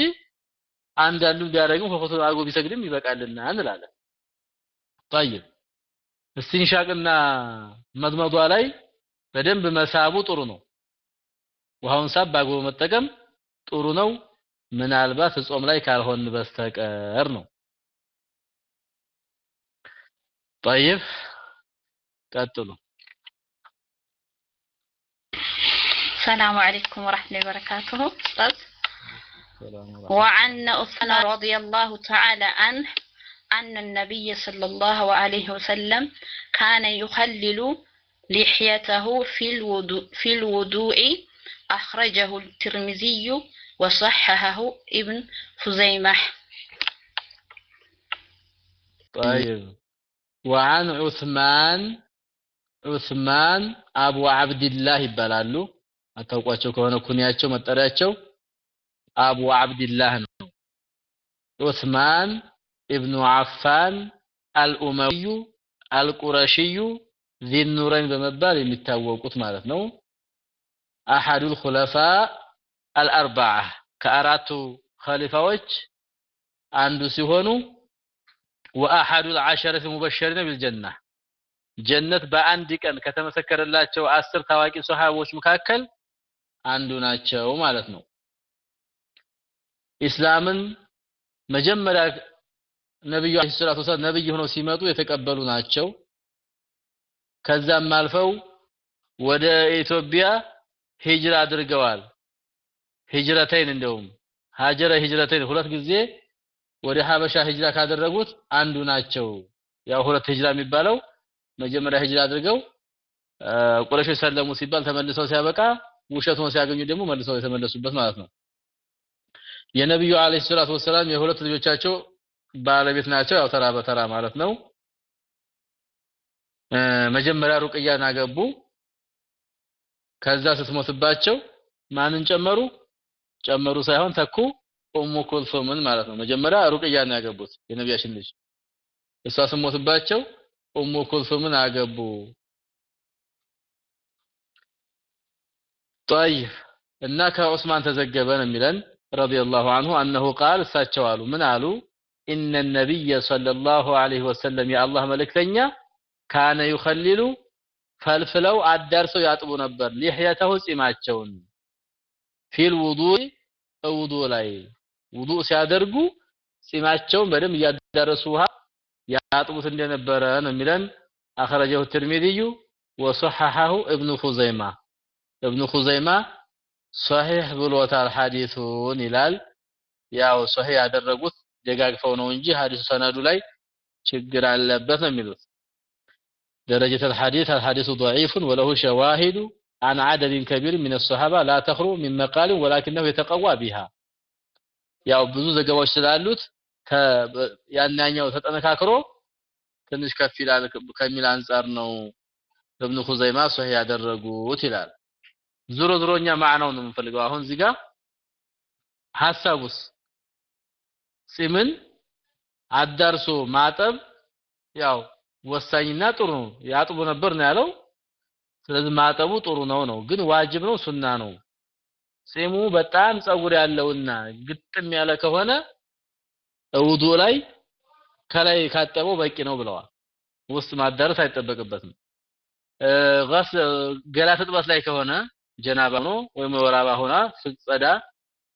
አንዳንዱ ቢያደርግም ፎቶ አድርጎ ቢሰግድም ይበቃልና እንላለን طيب እስቲንሻቅና መድመዷ ላይ በደንብ መሳቡ ጥሩ ነው ውሃውን ሳብ በአግባቡ መጠቀም ጥሩ ነው ምናልባት ጾም ላይ ካልሆን በስተቀር ነው طيب ቀጥሉ السلام عليكم ورحمة الله وبركاته أستاذ. وعن أثمان رضي الله تعالى عنه أن النبي صلى الله عليه وسلم كان يخلل لحيته في الوضوء, في الوضوء أخرجه الترمذي وصححه ابن خزيمة. طيب. وعن عثمان عثمان أبو عبد الله بلالو. አታውቋቸው ከሆነ ኩንያቸው መጠሪያቸው አቡ አብድላህ ነው። ዑስማን ኢብኑ አፋን አልኡመዩ አልቁረሽዩ ዚኑረይን በመባል የሚታወቁት ማለት ነው። አሐዱል ኹለፋ አልአርባዓ ከአራቱ ኸሊፋዎች አንዱ ሲሆኑ ወአሐዱል ዐሸረቲ ሙበሸሪነ ቢልጀና። ጀነት በአንድ ቀን ከተመሰከረላቸው አስር ታዋቂ ሶሃቦች መካከል አንዱ ናቸው ማለት ነው። ኢስላምን መጀመሪያ ነብዩ አለይሂ ሰላቱ ወሰለም ነብይ ሆነው ሲመጡ የተቀበሉ ናቸው። ከዛም አልፈው ወደ ኢትዮጵያ ሂጅራ አድርገዋል። ሂጅረተይን እንደውም ሀጀረ ሂጅረተይን ሁለት ጊዜ ወደ ሀበሻ ሂጅራ ካደረጉት አንዱ ናቸው። ያው ሁለት ሂጅራ የሚባለው መጀመሪያ ሂጅራ አድርገው ቁረሾች ሰለሙ ሲባል ተመልሰው ሲያበቃ ውሸት ሆኖ ሲያገኙ ደግሞ መልሰው የተመለሱበት ማለት ነው። የነብዩ አለይሂ ሰላቱ ወሰላም የሁለት ልጆቻቸው ባለቤት ናቸው። ያው ተራ በተራ ማለት ነው። መጀመሪያ ሩቅያን አገቡ። ከዛ ስትሞትባቸው ማንን ጨመሩ? ጨመሩ ሳይሆን ተኩ ኡሙ ኩልሱምን ማለት ነው። መጀመሪያ ሩቅያን ያገቡት የነቢያችን ልጅ። እሷ ስትሞትባቸው ኡሙ ኩልሱምን አገቡ طيب እና ከዑስማን ተዘገበ ነው የሚለን ረዲየላሁ አንሁ አነሁ ቃል እሳቸው አሉ። ምን አሉ? ኢነ ነቢየ ሰለላሁ ዐለይሂ ወሰለም የአላህ መልእክተኛ ካነ ዩኸሊሉ ፈልፍለው አዳርሰው ያጥቡ ነበር። ሊህየተሁ ጺማቸውን ፊል ውዱእ ውዱ ላይ ውዱእ ሲያደርጉ ጺማቸውን በደንብ እያዳረሱ ውሃ ያጥቡት እንደነበረ ነው የሚለን። አኸረጀሁ ትርሚዚዩ ወሰሐሐሁ እብኑ ሁዘይማ ابن خزيمة صحيح ብሎታል ሐዲሱን ይላል ያው ሶሂህ ያደረጉት ደጋግፈው ነው እንጂ ሐዲሱ ሰነዱ ላይ ችግር አለበት ነው የሚሉት درجة الحديث الحديث ضعيف وله شواهد عن عدد كبير من الصحابة لا تخرو من مقال ولكنه يتقوى بها ያው ብዙ ዘገባዎች ስላሉት ያናኛው ተጠነካክሮ ትንሽ ከፍ ይላል ከሚል አንጻር ነው እብኑ ኹዘይማ ሶሂህ ያደረጉት ይላል ዙሮ ዙሮኛ ማዕናው ነው የምንፈልገው። አሁን እዚህ ጋር ሐሳቡስ ጺምን አዳርሶ ማጠብ ያው ወሳኝና ጥሩ ነው። ያጥቡ ነበር ነው ያለው። ስለዚህ ማጠቡ ጥሩ ነው ነው። ግን ዋጅብ ነው ሱና ነው። ጺሙ በጣም ጸጉር ያለውና ግጥም ያለ ከሆነ ውዱ ላይ ከላይ ካጠበው በቂ ነው ብለዋል። ውስጥ ማዳረስ አይጠበቅበትም። ገላ ትጥበት ላይ ከሆነ ጀናባ ነው ወይም ወራባ ሆና ስትጸዳ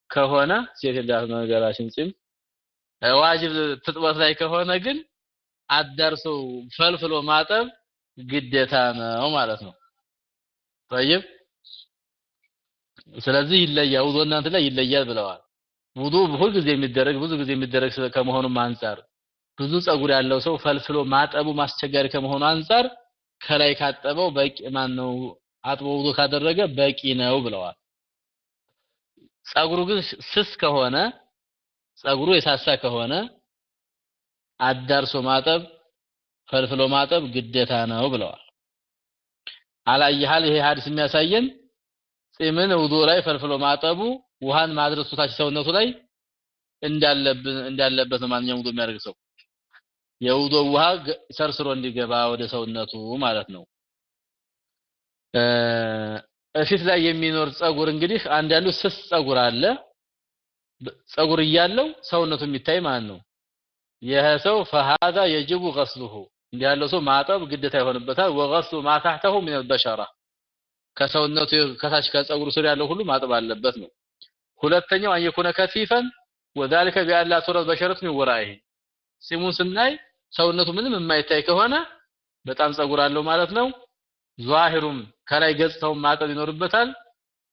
ከሆነ ሴት እንዳትነገራችን ጺም ዋጅብ ትጥበት ላይ ከሆነ ግን አዳርሰው ፈልፍሎ ማጠብ ግዴታ ነው ማለት ነው طيب ስለዚህ ይለያል ውዱ እናንተ ላይ ይለያል ብለዋል ውዱ ሁል ጊዜ የሚደረግ ብዙ ጊዜ የሚደረግ ከመሆኑም አንፃር ብዙ ጸጉር ያለው ሰው ፈልፍሎ ማጠቡ ማስቸጋሪ ከመሆኑ አንፃር ከላይ ካጠበው በቂ ማን ነው አጥቦ ውዱ ካደረገ በቂ ነው ብለዋል። ጸጉሩ ግን ስስ ከሆነ ጸጉሩ የሳሳ ከሆነ አዳርሶ ማጠብ ፈልፍሎ ማጠብ ግዴታ ነው ብለዋል። አላየሃል ይሄ ሐዲስ የሚያሳየን ጺምን ውዱ ላይ ፈልፍሎ ማጠቡ ውሃን ማድረሱ ታች ሰውነቱ ላይ እንዳለብን እንዳለበት ነው ማንኛውም ውዱ የሚያደርግ ሰው የውዱ ውሃ ሰርስሮ እንዲገባ ወደ ሰውነቱ ማለት ነው። እፊት ላይ የሚኖር ጸጉር እንግዲህ አንዳንዱ ስስ ጸጉር አለ። ጸጉር እያለው ሰውነቱ የሚታይ ማለት ነው። ይህ ሰው ፈሃዛ የጅቡ ገስሉሁ እንዲህ ያለው ሰው ማጠብ ግዴታ ይሆንበታል። ወገስሉ ማ ታሕተሁ ሚን አልበሸራ ከሰውነቱ ከታች ከጸጉሩ ስር ያለው ሁሉ ማጠብ አለበት ነው። ሁለተኛው አንየኩነ ከሲፈን ወዛሊከ ቢአላ ቱረት በሸረት ሚን ወራኢህ ሲሙን ስናይ ሰውነቱ ምንም የማይታይ ከሆነ በጣም ጸጉር አለው ማለት ነው። ዛሂሩም ከላይ ገጽታውን ማጠብ ይኖርበታል።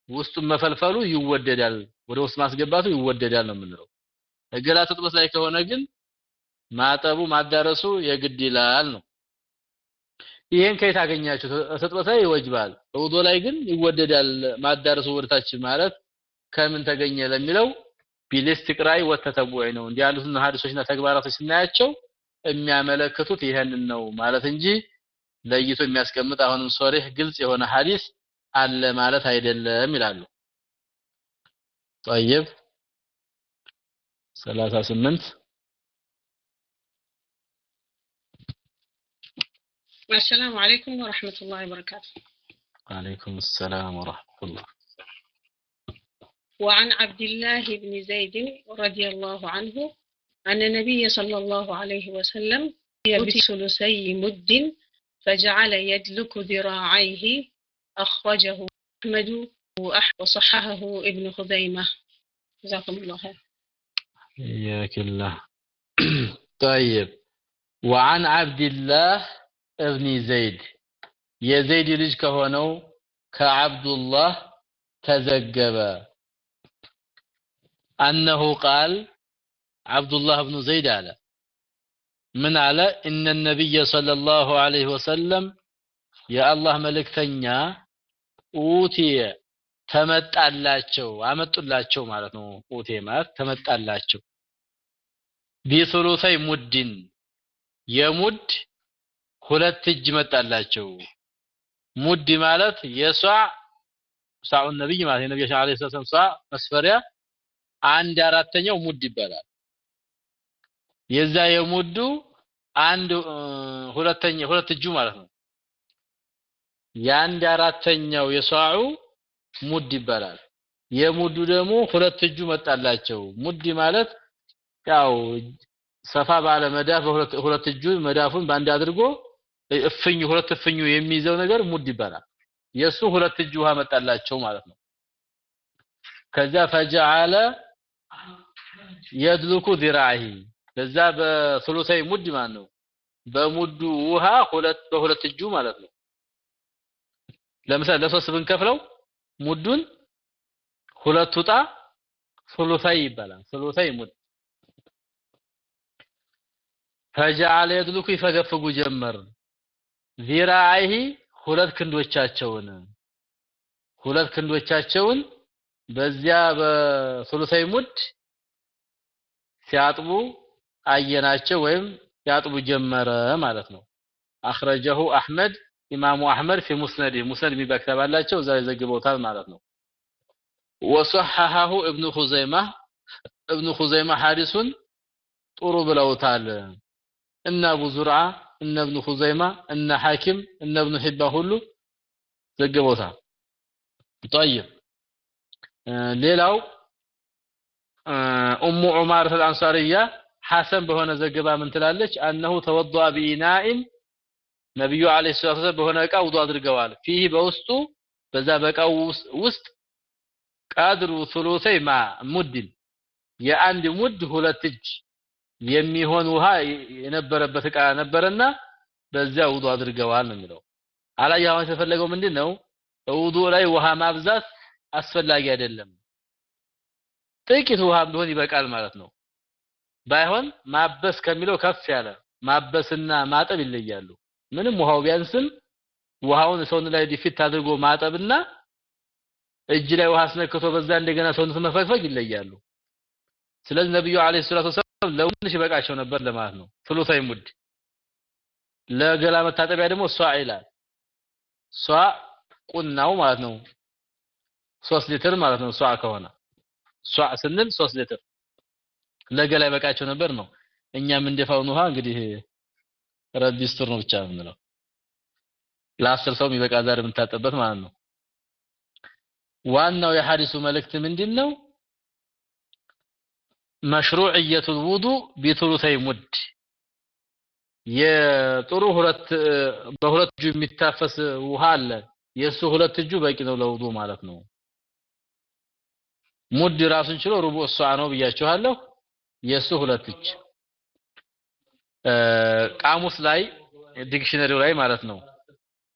ውስጡን መፈልፈሉ ይወደዳል፣ ወደ ውስጥ ማስገባቱ ይወደዳል ነው የምንለው። እገላ ትጥበት ላይ ከሆነ ግን ማጠቡ ማዳረሱ የግድ ይላል ነው። ይሄን ከየት አገኛችሁ? ትጥበት ላይ ይወጅባል፣ ውዶ ላይ ግን ይወደዳል ማዳረሱ ወደታች ማለት ከምን ተገኘ ለሚለው ቢልስቲቅራይ ወተተቡዕ ነው። እንዲህ ያሉትን ሀዲሶችና ተግባራቶች ስናያቸው የሚያመለክቱት ይሄንን ነው ማለት እንጂ ለይቶ የሚያስቀምጥ አሁንም ሶሪህ ግልጽ የሆነ ሐዲስ አለ ማለት አይደለም ይላሉ። طيب 38 السلام عليكم ورحمة الله وبركاته عليكم السلام ورحمة الله وعن عبد الله بن زيد رضي الله عنه أن النبي صلى الله عليه وسلم بثلثي مد فجعل يدلك ذراعيه أخرجه أحمد وصححه ابن خزيمة جزاكم الله خير حياك الله طيب وعن عبد الله ابن زيد የዘይድ ልጅ ከሆነው ከዓብዱላህ ተዘገበ አነሁ ቃል ዓብዱላህ ብኑ ዘይድ አለ ምን አለ? እነ ነቢይ ሰለላሁ ዐለይሂ ወሰለም የአላህ መልእክተኛ ኡቲየ ተመጣላቸው አመጡላቸው ማለት ነው። ኡቴ ማለት ተመጣላቸው። ቢሱሉሰይ ሙድን የሙድ ሁለት እጅ መጣላቸው። ሙድ ማለት የሷዕ ሳዑን ነብይ ማለት የነብዩ ሰለላሁ ዐለይሂ ወሰለም ሷዕ መስፈሪያ አንድ አራተኛው ሙድ ይባላል የዛ የሙዱ አንድ ሁለተኛ ሁለት እጁ ማለት ነው። የአንድ አራተኛው የሷዑ مد ይባላል። የሙዱ ደግሞ ሁለት እጁ መጣላቸው። مد ማለት ያው ሰፋ ባለ መዳፍ ሁለት እጁ መዳፉን ባንድ አድርጎ እፍኙ ሁለት እፍኙ የሚይዘው ነገር مد ይባላል። የሱ ሁለት እጁ ውሃ መጣላቸው ማለት ነው። ከዛ فجعل يدلك ذراعيه በዛ በ ثلثي مد ማለት ነው በሙዱ ውሃ ሁለት በሁለት እጁ ማለት ነው። ለምሳሌ ለሶስት ብንከፍለው ሙዱን ሁለት ውጣ ሱሉሰይ ይባላል። ሱሉሰይ ሙድ። ፈጀዓለ የድልኩ ይፈገፍጉ ጀመር። ዚራይሂ ሁለት ክንዶቻቸውን። ሁለት ክንዶቻቸውን በዚያ በሱሉሰይ ሙድ ሲያጥቡ አየናቸው ወይም ያጥቡ ጀመረ ማለት ነው። አخرجه አህመድ ኢማሙ አህመድ في مسنده مسند የሚባከባላቸው እዛ ይዘግበውታል ማለት ነው። وصححه ابن خزيمه ابن خزيمه حارث ጥሩ ብለውታል። እነ አቡ ዙርዓ እነ ابن خزيمه እነ ሐኪም እነ ابن حبه ሁሉ ዘግበውታል። طيب ሌላው ኡሙ ዑማር አልአንሳሪያ ሐሰን በሆነ ዘገባ ምን ትላለች? አነሁ ተወዷ ቢኢናኢን ነብዩ አለይሂ ሰላቱ ወሰለም በሆነ እቃ ውዱ አድርገዋል። ፊህ በውስጡ በዛ በእቃው ውስጥ ቀድሩ ሱሉሰይ ማ ሙድን የአንድ ሙድ ሁለት እጅ የሚሆን ውሃ የነበረበት እቃ ነበረና በዚያ ውዱ አድርገዋል ነው የሚለው። አሁን የተፈለገው ምንድን ነው ውዱ ላይ ውሃ ማብዛት አስፈላጊ አይደለም። ጥቂት ውሃ ቢሆን ይበቃል ማለት ነው ባይሆን ማበስ ከሚለው ከፍ ያለ ማበስና ማጠብ ይለያሉ። ምንም ውሃው ቢያንስም ውሃውን ሰውን ላይ ዲፊት አድርጎ ማጠብና እጅ ላይ ውሃ አስነክቶ በዛ እንደገና ሰውነት መፈግፈግ ይለያሉ። ስለዚህ ነብዩ አለይሂ ሰላቱ ወሰለም ለውንሽ ይበቃቸው ነበር ለማለት ነው። ፍሉታይ ሙድ ለገላ መታጠቢያ ደግሞ ሷ ይላል። ሷ ቁናው ማለት ነው። 3 ሊትር ማለት ነው። ሷ ከሆነ ሷ ስንል ሶስት ሊትር ለገላ ይበቃቸው ነበር ነው። እኛም እንደፋውን ውሃ እንግዲህ ረዲስትር ነው ብቻ የምንለው ለአስር ሰው የሚበቃ ዛር የምታጠበት ማለት ነው። ዋናው የሐዲሱ መልእክት ምንድነው? መሽሩዕየቱል ውዱ ቢቱሉተይ ሙድ የጥሩ ሁለት በሁለት እጁ የሚታፈስ ውሃ አለ። የሱ ሁለት እጁ በቂ ነው ለውዱ ማለት ነው። مد ራሱን ችሎ ربع صاع ነው ብያችኋለሁ። የሱ ሁለት እጅ ቃሙስ ላይ ዲክሽነሪው ላይ ማለት ነው።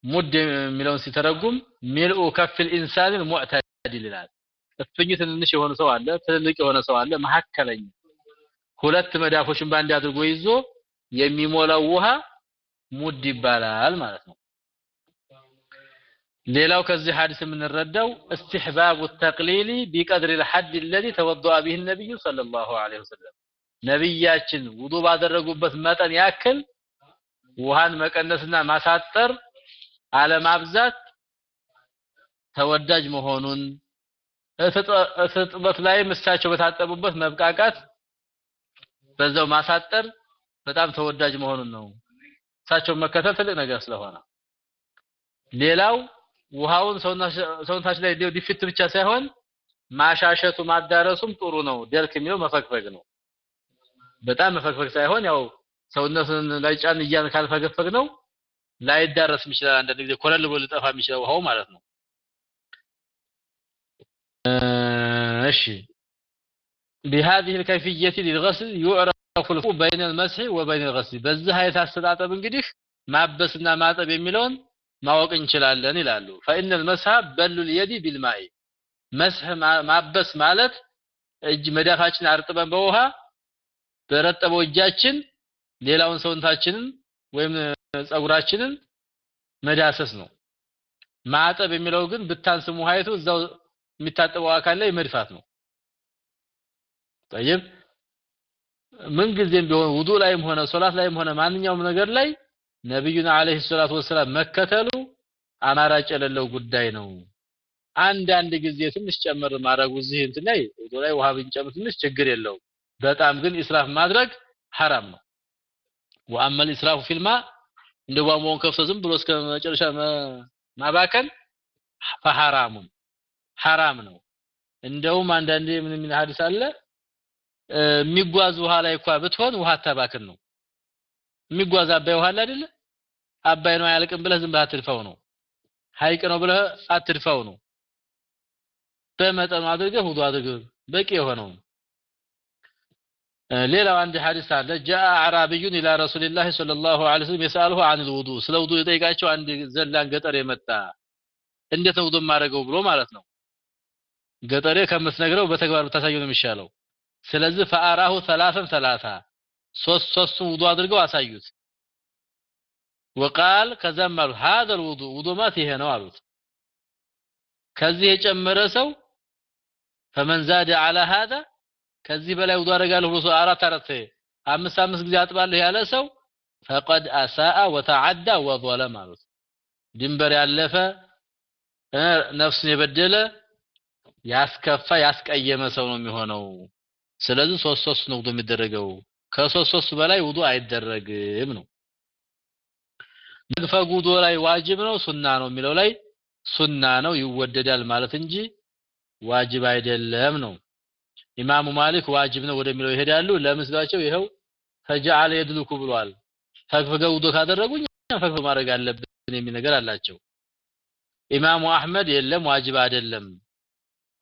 ሙድ የሚለውን ሲተረጉም ሚልኡ ከፊል ኢንሳንን ሙዕተዲል ይላል። እፍኝ ትንንሽ የሆነ ሰው አለ፣ ትልልቅ የሆነ ሰው አለ፣ መካከለኛ ሁለት መዳፎችን ባንድ አድርጎ ይዞ የሚሞላው ውሃ ሙድ ይባላል ማለት ነው። ሌላው ከዚህ ሐዲስ የምንረዳው استحباب التقليل بقدر الحد الذي توضأ به النبي صلى الله عليه وسلم ነብያችን ውዱ ባደረጉበት መጠን ያክል ውሃን መቀነስና ማሳጠር አለማብዛት ተወዳጅ መሆኑን እጥበት ላይ እሳቸው በታጠቡበት መብቃቃት በዛው ማሳጠር በጣም ተወዳጅ መሆኑን ነው። እሳቸውን መከተል ትልቅ ነገር ስለሆነ ሌላው ውሃውን ሰውነታችን ላይ ዲፊት ብቻ ሳይሆን ማሻሸቱ ማዳረሱም ጥሩ ነው። ደልክ የሚለው መፈግፈግ ነው። በጣም መፈግፈግ ሳይሆን ያው ሰውነትን ላይ ጫን እያን ካልፈገፈግ ነው ላይዳረስም ይችላል። አንዳንድ ጊዜ ኮለል ብሎ ሊጠፋ የሚችለው ውሃው ማለት ነው። እሺ بهذه الكيفية للغسل يعرف الفرق بين المسح وبين الغسل በዚህ አይነት አስተጣጠብ እንግዲህ ማበስና ማጠብ የሚለውን ማወቅ እንችላለን ይላሉ فإن المسح بل اليد بالماء መስህ ማበስ ማለት እጅ መዳፋችን አርጥበን በውሃ በረጠበው እጃችን ሌላውን ሰውነታችንን ወይም ጸጉራችንን መዳሰስ ነው። ማጠብ የሚለው ግን ብታንስም ውሃይቱ እዛው የሚታጠበው አካል ላይ መድፋት ነው። ጠይብ ምን ጊዜም ቢሆን ውዱ ላይም ሆነ ሶላት ላይም ሆነ ማንኛውም ነገር ላይ ነብዩና አለይሂ ሰላቱ ወሰላም መከተሉ አማራጭ የሌለው ጉዳይ ነው። አንዳንድ ጊዜ ትንሽ ጨመር ማድረጉ እዚህ እንትን ላይ ውዱ ላይ ውሃ ብንጨምር ትንሽ ችግር የለውም። በጣም ግን ኢስራፍ ማድረግ ሐራም ነው። ወአመል ኢስራፉ ፊልማ እንደ ቧንቧውን ከፍቶ ዝም ብሎ እስከ መጨረሻ ማባከን ፈሐራሙን ሐራም ነው። እንደውም አንዳንዴ ምን የሚል ሐዲስ አለ የሚጓዝ ውሃ ላይ እንኳ ብትሆን ውሃ አታባክን ነው። የሚጓዝ አባይ ውሃ አለ አይደለ? አባይ ነው አያልቅም ብለህ ዝም ብለህ አትድፋው ነው። ሐይቅ ነው ብለህ አትድፋው ነው። በመጠኑ አድርገህ ውዱ አድርገህ በቂ የሆነው ሌላው አንድ ሐዲስ አለ ጃአ አዕራቢዩን ኢላ ረሱሊላህ ሰለላሁ ዐለይሂ ወሰለም የሰአልሁ አን ልውዱ ስለ ውዱ የጠይቃቸው አንድ ዘላን ገጠር የመጣ እንዴት ነው ውዱ የማደርገው ብሎ ማለት ነው ገጠሬ ከምትነግረው በተግባር ብታሳየው ነው የሚሻለው ስለዚህ ፈአራሁ ሰላሰን ሰላሳ ሶስት ሶስቱን ውዱ አድርገው አሳዩት ወቃል ከዛም አሉ هذا الوضوء ውዱ ማለት ይሄ ነው አሉት ከዚህ የጨመረ ሰው فمن زاد على هذا ከዚህ በላይ ውዱ አደርጋለሁ ብሎ አራት አራት አምስት አምስት ጊዜ አጥባለሁ ያለ ሰው ፈቀድ አሳአ ወተዓዳ ወظለም አሉት። ድንበር ያለፈ ነፍስን የበደለ ያስከፋ ያስቀየመ ሰው ነው የሚሆነው። ስለዚህ ሶስት ሶስት ነው ውዱ የሚደረገው። ከሶስት ሶስት በላይ ውዱ አይደረግም ነው። መግፈግ ውዱ ላይ ዋጅብ ነው ሱና ነው የሚለው ላይ ሱና ነው ይወደዳል ማለት እንጂ ዋጅብ አይደለም ነው ኢማሙ ማሊክ ዋጅብ ነው ወደሚለው ይሄዳሉ። ለምስላቸው ይኸው ፈጀዐለ የድልኩ ብሏል። ፈግፍገው ውዱ ካደረጉኝ ፈግፍ ማድረግ አለብን የሚል ነገር አላቸው። ኢማሙ አህመድ የለም ዋጅብ አይደለም።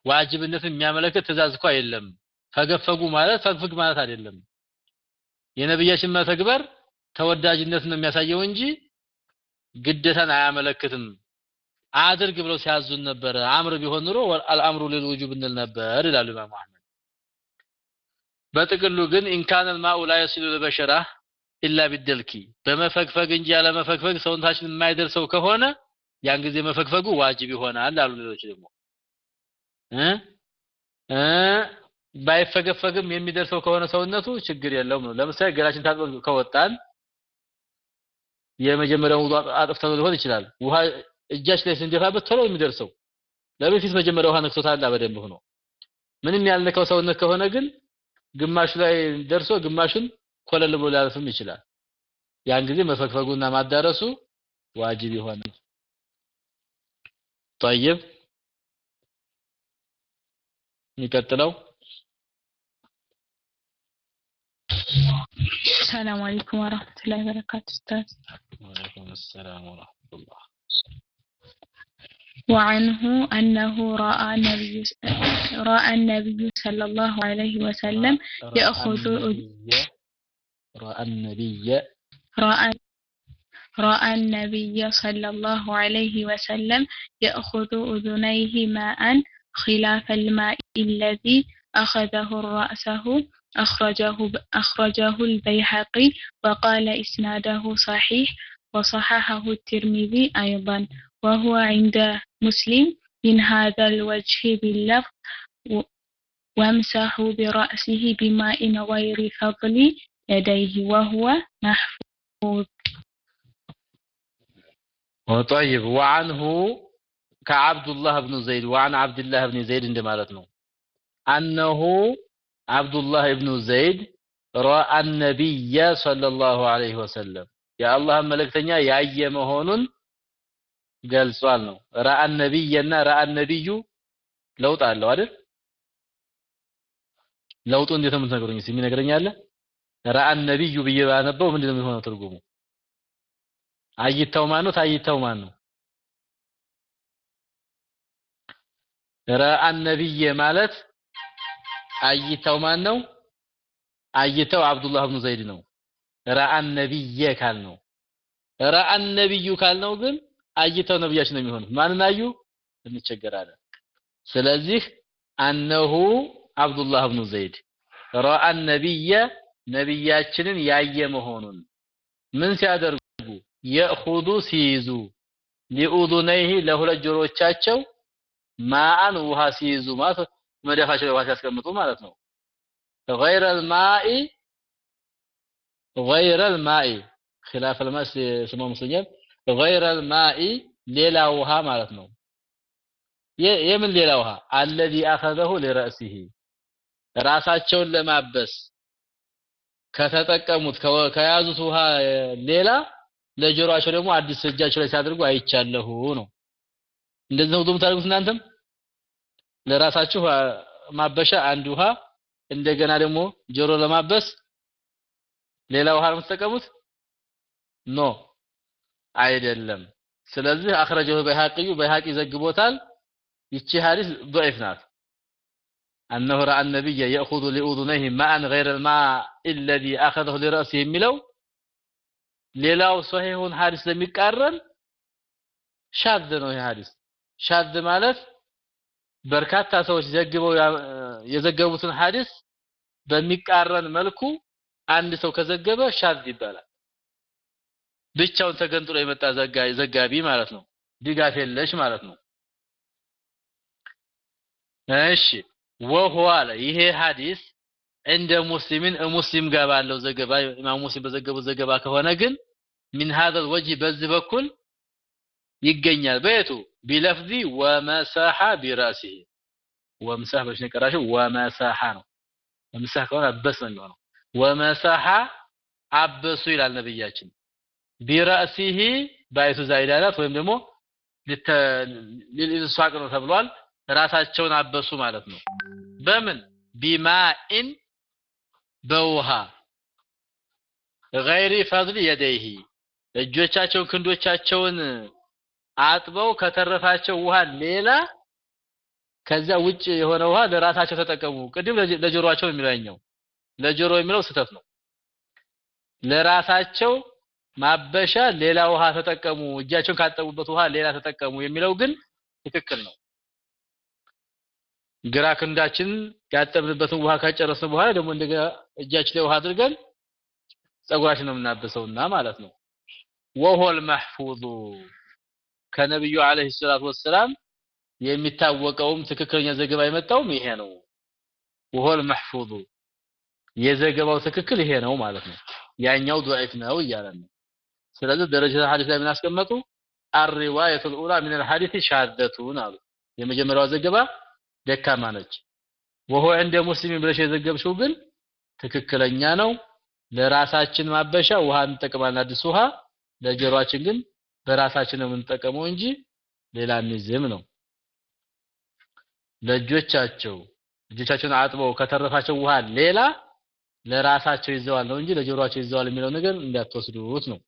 ዋጅብነትን የሚያመለክት ትእዛዝ እንኳ የለም። ፈገፈጉ ማለት ፈግፍግ ማለት አይደለም። የነብያችን መተግበር ተወዳጅነትን ነው የሚያሳየው እንጂ ግዴታን አያመለክትም። አድርግ ብለው ሲያዙን ነበር أمر ቢሆን ኑሮ الأمر للوجوب እንል ነበር ይላሉ ኢማሙ አህመድ በጥቅሉ ግን إن كان الماء لا يصل البشرة إلا بالدلك በመፈግፈግ እንጂ ያለ መፈግፈግ ሰውነታችን የማይደርሰው ከሆነ ያን ጊዜ መፈግፈጉ ዋጅብ ይሆናል አሉ ሌሎች ደግሞ። እ? ባይፈገፈግም የሚደርሰው ከሆነ ሰውነቱ ችግር የለውም ነው። ለምሳሌ ገላችን ታጥበን ከወጣን የመጀመሪያው ውዱእ አጥፍተን ሊሆን ይችላል። ውሃ እጃችን ላይ ስንደፋበት ቶሎ የሚደርሰው። ለምን መጀመሪያ ውሃ ነክቶታል? በደንብ ሆኖ ምንም ያልነካው ሰውነት ከሆነ ግን ግማሹ ላይ ደርሶ ግማሹን ኮለል ብሎ ሊያልፍም ይችላል። ያን ጊዜ መፈግፈጉና ማዳረሱ ዋጅብ ይሆናል። طيب የሚቀጥለው السلام عليكم ورحمة الله وبركاته أستاذ وعليكم السلام ورحمة الله وعنه أنه رأى النبي رأى النبي صلى الله عليه وسلم يأخذ رأى النبي رأى رأى النبي صلى الله عليه وسلم يأخذ أذنيه ماء خلاف الماء الذي أخذه رأسه أخرجه أخرجه البيهقي وقال إسناده صحيح وصححه الترمذي أيضا وهو عند مسلم من هذا الوجه باللفظ وامسحوا برأسه بماء غير فضل يديه وهو محفوظ طيب وعنه كعبد الله بن زيد وعن عبد الله بن زيد እንደማለት ነው أنه عبد الله بن زيد رأى النبي صلى الله عليه وسلم يا الله መልእክተኛ ያየ መሆኑን ገልጿል ነው። ረአን ነብይና ረአን ነብዩ ለውጥ አለው አይደል? ለውጡ እንዴት ነው የምትነግሩኝ? እስኪ የሚነግረኝ አለ። ነብዩ ብዬ ባነበው ምንድን ነው የሚሆነው ትርጉሙ? አይተው ማን ነው? ታይተው ማን ነው? ረአን ነብየ ማለት አይተው ማን ነው? አይተው አብዱላህ ኢብኑ ዘይድ ነው። ረአን ነብየ ካል ነው ረአን ነብዩ ካል ነው ግን አይተው ነብያችን ነው የሚሆኑት። ማንን አዩ? እንቸገራለን። ስለዚህ አነሁ አብዱላህ ብኑ ዘይድ ረአ ነቢየ ነቢያችንን ያየ መሆኑን ምን ሲያደርጉ የእኹዱ ሲይዙ ሊኡዙነይህ ለሁለት ጆሮቻቸው ማአን ውሃ ሲይዙ ማለት መደፋቸው ውሃ ሲያስቀምጡ ማለት ነው። ገይረል ማኢ ገይረል ማኢ ኺላፈል ማእ ስሙ መስሎኛል ገይረል ማኢ ሌላ ውሃ ማለት ነው። የምን ሌላ ውሃ? አለዚ አኸዘሁ ሊረእሲሂ። ራሳቸውን ለማበስ ከተጠቀሙት ከያዙት ውሃ ሌላ ለጆሮአቸው ደግሞ አዲስ እጃቸው ላይ ሲያደርጉ አይቻለሁ ነው። እንደዚህ ነው የምታደርጉት እናንተም? ለራሳችሁ ማበሻ አንድ ውሃ እንደገና ደግሞ ጆሮ ለማበስ ሌላ ውሃ ነው የምትጠቀሙት? ኖ። አይደለም። ስለዚህ አخرجه በሃቂዩ በሃቂ ዘግቦታል ይቺ ሐዲስ ضعيف ናት። أنه رأى النبي يأخذ لأذنيه ماء غير الماء الذي أخذه لرأسه የሚለው ሌላው ሶሂሁን ሐዲስ ለሚቃረን ሻዝ ነው ይሄ ሐዲስ። ሻዝ ማለት በርካታ ሰዎች ዘግበው የዘገቡትን ሐዲስ በሚቃረን መልኩ አንድ ሰው ከዘገበ ሻዝ ይባላል። ብቻውን ተገንጥሎ የመጣ ዘጋቢ ማለት ነው ድጋፍ የለሽ ማለት ነው እሺ ወሆ አለ ይሄ ሐዲስ እንደ ሙስሊምን ሙስሊም ጋር ባለው ዘገባ ኢማም ሙስሊም በዘገበው ዘገባ ከሆነ ግን من هذا الوجه በዚህ በኩል ይገኛል በየቱ ቢለፍዚ ወመሰሐ ቢራሲሂ ወምሰህ በሽ ነቀራሽ ወመሰሐ ነው ወምሰህ ከሆነ አበስ ነው የሚሆነው ወመሰሐ አበሱ ይላል ነብያችን ቢራሲሂ ባይቱ ዛይዳናት ወይም ደግሞ ሊልኢስዋቅ ነው ተብሏል። ራሳቸውን አበሱ ማለት ነው። በምን? ቢማኢን በውሃ ገይሪ ፈድል የደይሂ እጆቻቸውን ክንዶቻቸውን አጥበው ከተረፋቸው ውሃ ሌላ ከዛ ውጭ የሆነ ውሃ ለራሳቸው ተጠቀሙ። ቅድም ለጆሮአቸው የሚለኛው ለጆሮ የሚለው ስተት ነው። ለራሳቸው ማበሻ ሌላ ውሃ ተጠቀሙ፣ እጃቸውን ካጠቡበት ውሃ ሌላ ተጠቀሙ የሚለው ግን ትክክል ነው። ግራ ክንዳችን ያጠብንበትን ውሃ ካጨረስን በኋላ ደግሞ እንደገና እጃችን ላይ ውሃ አድርገን ጸጉራችን ነው የምናበሰውና ማለት ነው። ወሆል መህፉዙ ከነብዩ አለይሂ ሰላቱ ወሰላም የሚታወቀውም ትክክለኛ ዘገባ የመጣውም ይሄ ነው። ወሆል መህፉዙ የዘገባው ትክክል ይሄ ነው ማለት ነው። ያኛው ዱዒፍ ነው እያለን ነው። ስለዚህ ደረጃ ሐዲስ ላይ ምን አስቀመጡ? አሪዋየቱል ኡላ ሚነል ሐዲስ ሻደቱን አሉ። የመጀመሪያዋ ዘገባ ደካማ ነች። ወሆ እንደ ሙስሊም ብለሽ የዘገብሽው ግን ትክክለኛ ነው። ለራሳችን ማበሻ ውሃ እንጠቅማለን፣ አዲስ ውሃ ለጀሯችን ግን በራሳችን ነው የምንጠቀመው እንጂ ሌላ ሚዝም ነው። ለእጆቻቸው እጆቻቸውን አጥበው ከተረፋቸው ውሃ ሌላ ለራሳቸው ይዘዋል ነው እንጂ ለጆሮአቸው ይዘዋል የሚለው ነገር እንዳትወስዱት ነው።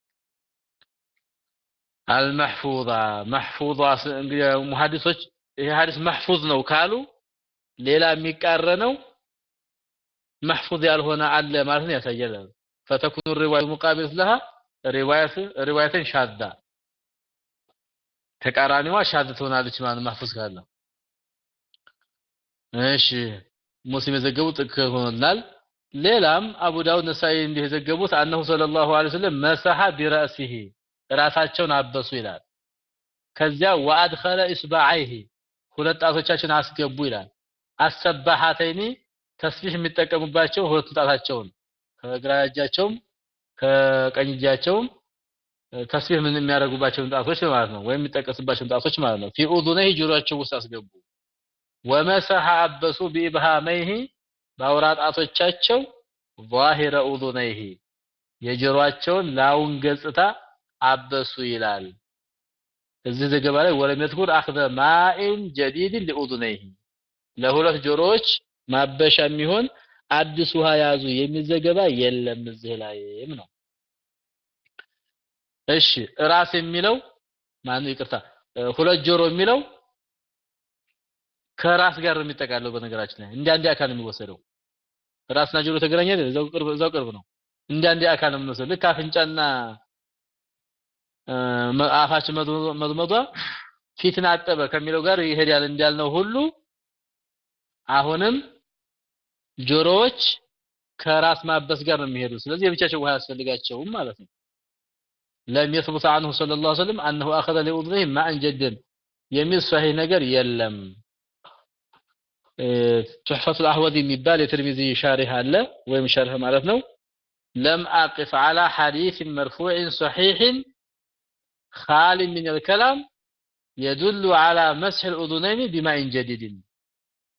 አልመሕፉዛ መሕፉዛ እንግዲህ ሙሐዲሶች ይሄ ሐዲስ መሕፉዝ ነው ካሉ ሌላ የሚቃረነው መሕፉዝ ያልሆነ አለ ማለት ነው ያሳያል። فتكون الرواية المقابلة لها رواية رواية شاذة። ተቃራኒዋ شاذ ትሆናለች ማለት محفوظ ካለ እሺ ሙስሊም የዘገቡ ጥቅል ሆናል ሌላም አቡ ዳውድ ነሳኢ እንዲህ የዘገቡት أنه صلى الله عليه وسلم مسح برأسه ራሳቸውን አበሱ ይላል። ከዚያ وأدخل إصبعيه ሁለት ጣቶቻቸውን አስገቡ ይላል። السباحتين ተስቢህ የሚጠቀሙባቸው ሁለት ጣታቸውን ከግራ እጃቸውም ከቀኝ እጃቸውም ተስቢህ ምን የሚያደርጉባቸውን ጣቶች ማለት ነው ወይም የሚጠቀስባቸውን ጣቶች ማለት ነው። ፊ ጆሮአቸው ውስጥ አስገቡ። ወመሰሐ አበሱ ቢኢብሃመይሂ በአውራ ጣቶቻቸው ዛሂረ ኡዙነይሂ የጆሮአቸውን ላውን ገጽታ አበሱ ይላል። እዚህ ዘገባ ላይ ወለም የዝኩር አኽዘ ማኢን ጀዲድን ሊኡዙነይሂ ለሁለት ጆሮዎች ማበሻ የሚሆን አዲስ ውሃ ያዙ የሚል ዘገባ የለም እዚህ ላይም ነው። እሺ ራስ የሚለው ማነው? ይቅርታ ሁለት ጆሮ የሚለው ከራስ ጋር ነው የሚጠቃለው በነገራችን ላይ። እንደ አንድ አካል የሚወሰደው። ራስና ጆሮ ተገናኘ እዛው ቅርብ ነው። እንደ አንድ አካል ነው የሚወሰደው። ልክ አፍንጫና አፋችን መዝመዟ ፊትን አጠበ ከሚለው ጋር ይሄዳል እንዳልነው ሁሉ አሁንም ጆሮዎች ከራስ ማበስ ጋር ነው የሚሄዱ። ስለዚህ የብቻቸው ውሃ ያስፈልጋቸውም ማለት ነው። ለም የስቡት አንሁ ሰለላሁ ዐለይሂ ወሰለም አንሁ አኸዘ ሊኡዝኒሂ ማዕን የሚል ሷሂህ ነገር የለም። ቱሕፈቱል አህወዚ የሚባል የትርሚዚ ሻሪህ አለ ወይም ሸርህ ማለት ነው። ለም አቅፍ አላ ሐዲስ መርፉዕን ሰሒሕን خال من الكلام يدل على مسح الأذنين بماء جديد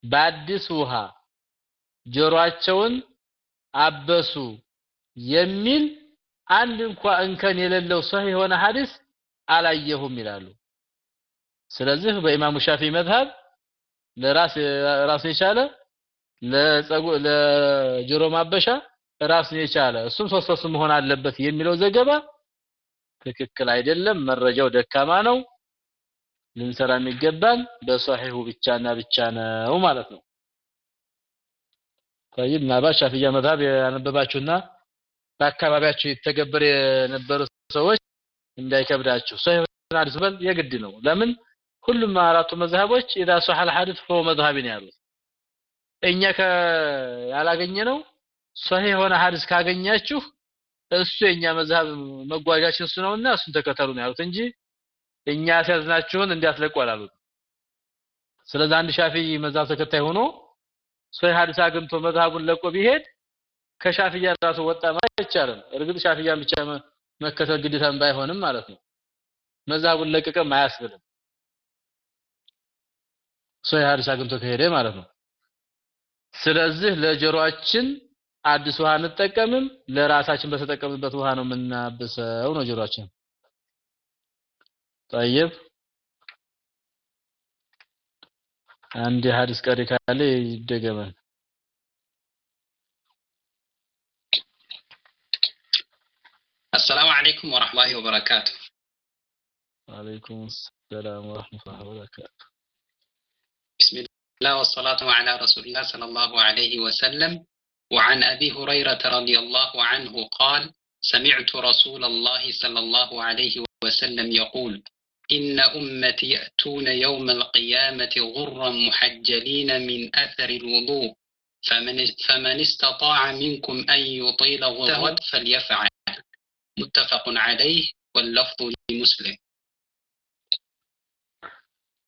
በአዲስ ውሃ ጆሮአቸውን አበሱ የሚል አንድ እንኳ እንከን የሌለው ሰሂህ የሆነ ሐዲስ አላየሁም ይላሉ ስለዚህ በኢማሙ ሻፊ መዝሀብ ለራስ ራሱን የቻለ ለጸጉር ለጆሮ ማበሻ ራሱን የቻለ እሱም ሶስት ሶስት መሆን አለበት የሚለው ዘገባ ትክክል አይደለም መረጃው ደካማ ነው ልንሰራ የሚገባን በሷሂሁ ብቻና ብቻ ነው ማለት ነው طيب ምናልባት ሻፊያ መዝሀብ ያነበባችሁና በአካባቢያችሁ የተገበረ የነበሩ ሰዎች እንዳይከብዳችሁ ሷሂህ ሐዲስ በል የግድ ነው ለምን ሁሉም አራቱ መዝሀቦች ኢዛ ሷሐል ሐዲስ ፈው መዝሀቢን ያሉት እኛ ያላገኘ ነው ሷሂህ የሆነ ሐዲስ ካገኛችሁ እሱ የኛ መዝሀብ መጓዣችን እሱ ነውና እሱን ተከተሉ ነው ያሉት እንጂ እኛ ሲያዝናችሁን እንዲያትለቁ አላሉት ስለዚህ አንድ ሻፊ መዝሀብ ተከታይ ሆኖ ሷሂህ ሐዲስ አግኝቶ መዝሀቡን ለቆ ቢሄድ ከሻፊያ ራሱ ወጣ ማለት አይቻልም። እርግጥ ሻፊያን ብቻ መከተል ግዴታም ባይሆንም ማለት ነው። መዝሀቡን ለቀቀም አያስብልም። ሶይ ሐዲስ አግኝቶ ከሄደ ማለት ነው። ስለዚህ ለጆሮአችን አዲስ ውሃ እንጠቀምም ለራሳችን በተጠቀምበት ውሃ ነው የምናብሰው ነው ጆሮአችን طيب አንድ ሐዲስ ቀሪ ካለ ይደገማል السلام عليكم ورحمة الله وبركاته وعليكم السلام ورحمة الله وبركاته بسم الله والصلاة على رسول الله صلى الله عليه وسلم وعن أبي هريرة رضي الله عنه قال سمعت رسول الله صلى الله عليه وسلم يقول إن أمتي يأتون يوم القيامة غرا محجلين من أثر الوضوء فمن, فمن استطاع منكم أن يطيل غرته فليفعل. متفق عليه واللفظ لمسلم.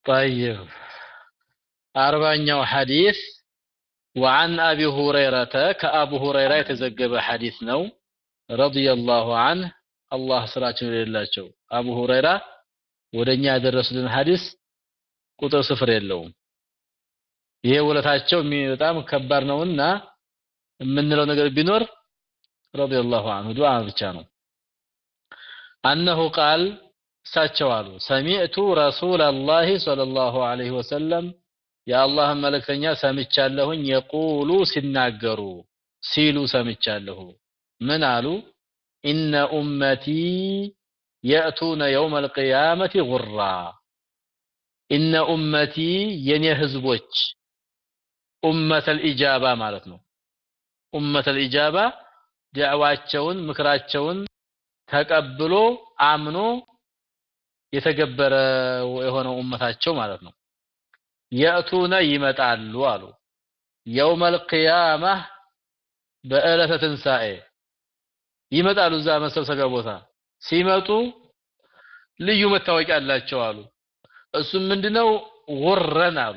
طيب. أربعኛው حديث. ወአን አቢ ሁረይረተ ከአቡ ሁረይራ የተዘገበ ሐዲስ ነው ረዲየላሁ አንህ አላህ ስራችን የሌላቸው አቡ ሁረይራ ወደኛ ያደረሱልን ሐዲስ ቁጥር ስፍር የለውም። ይሄ ውለታቸው በጣም ከባድ ነውና የምንለው ነገር ቢኖር ረዲየላሁ አንሁ ዱዓ ብቻ ነው። አነሁ ቃል እሳቸው አሉ ሰሚዕቱ ረሱለላሂ ሰለላሁ ዐለይሂ ወሰለም የአላህን መልእክተኛ ሰምቻለሁኝ የቁሉ ሲናገሩ ሲሉ ሰምቻለሁ። ምን አሉ? ኢነ ኡመቲ የእቱነ የውም አልቅያመቲ ጉራ ኢነ ኡመቲ የኔ ህዝቦች ኡመተል ኢጃባ ማለት ነው። ኡመተል ኢጃባ ዳዕዋቸውን ምክራቸውን ተቀብሎ አምኖ የተገበረ የሆነው ኡመታቸው ማለት ነው የእቱነ ይመጣሉ አሉ። የውመል ቂያማ በዕለተ ትንሣኤ ይመጣሉ እዛ መሰብሰቢያ ቦታ። ሲመጡ ልዩ መታወቂያ አላቸው አሉ። እሱም ምንድነው? ጉረን አሉ።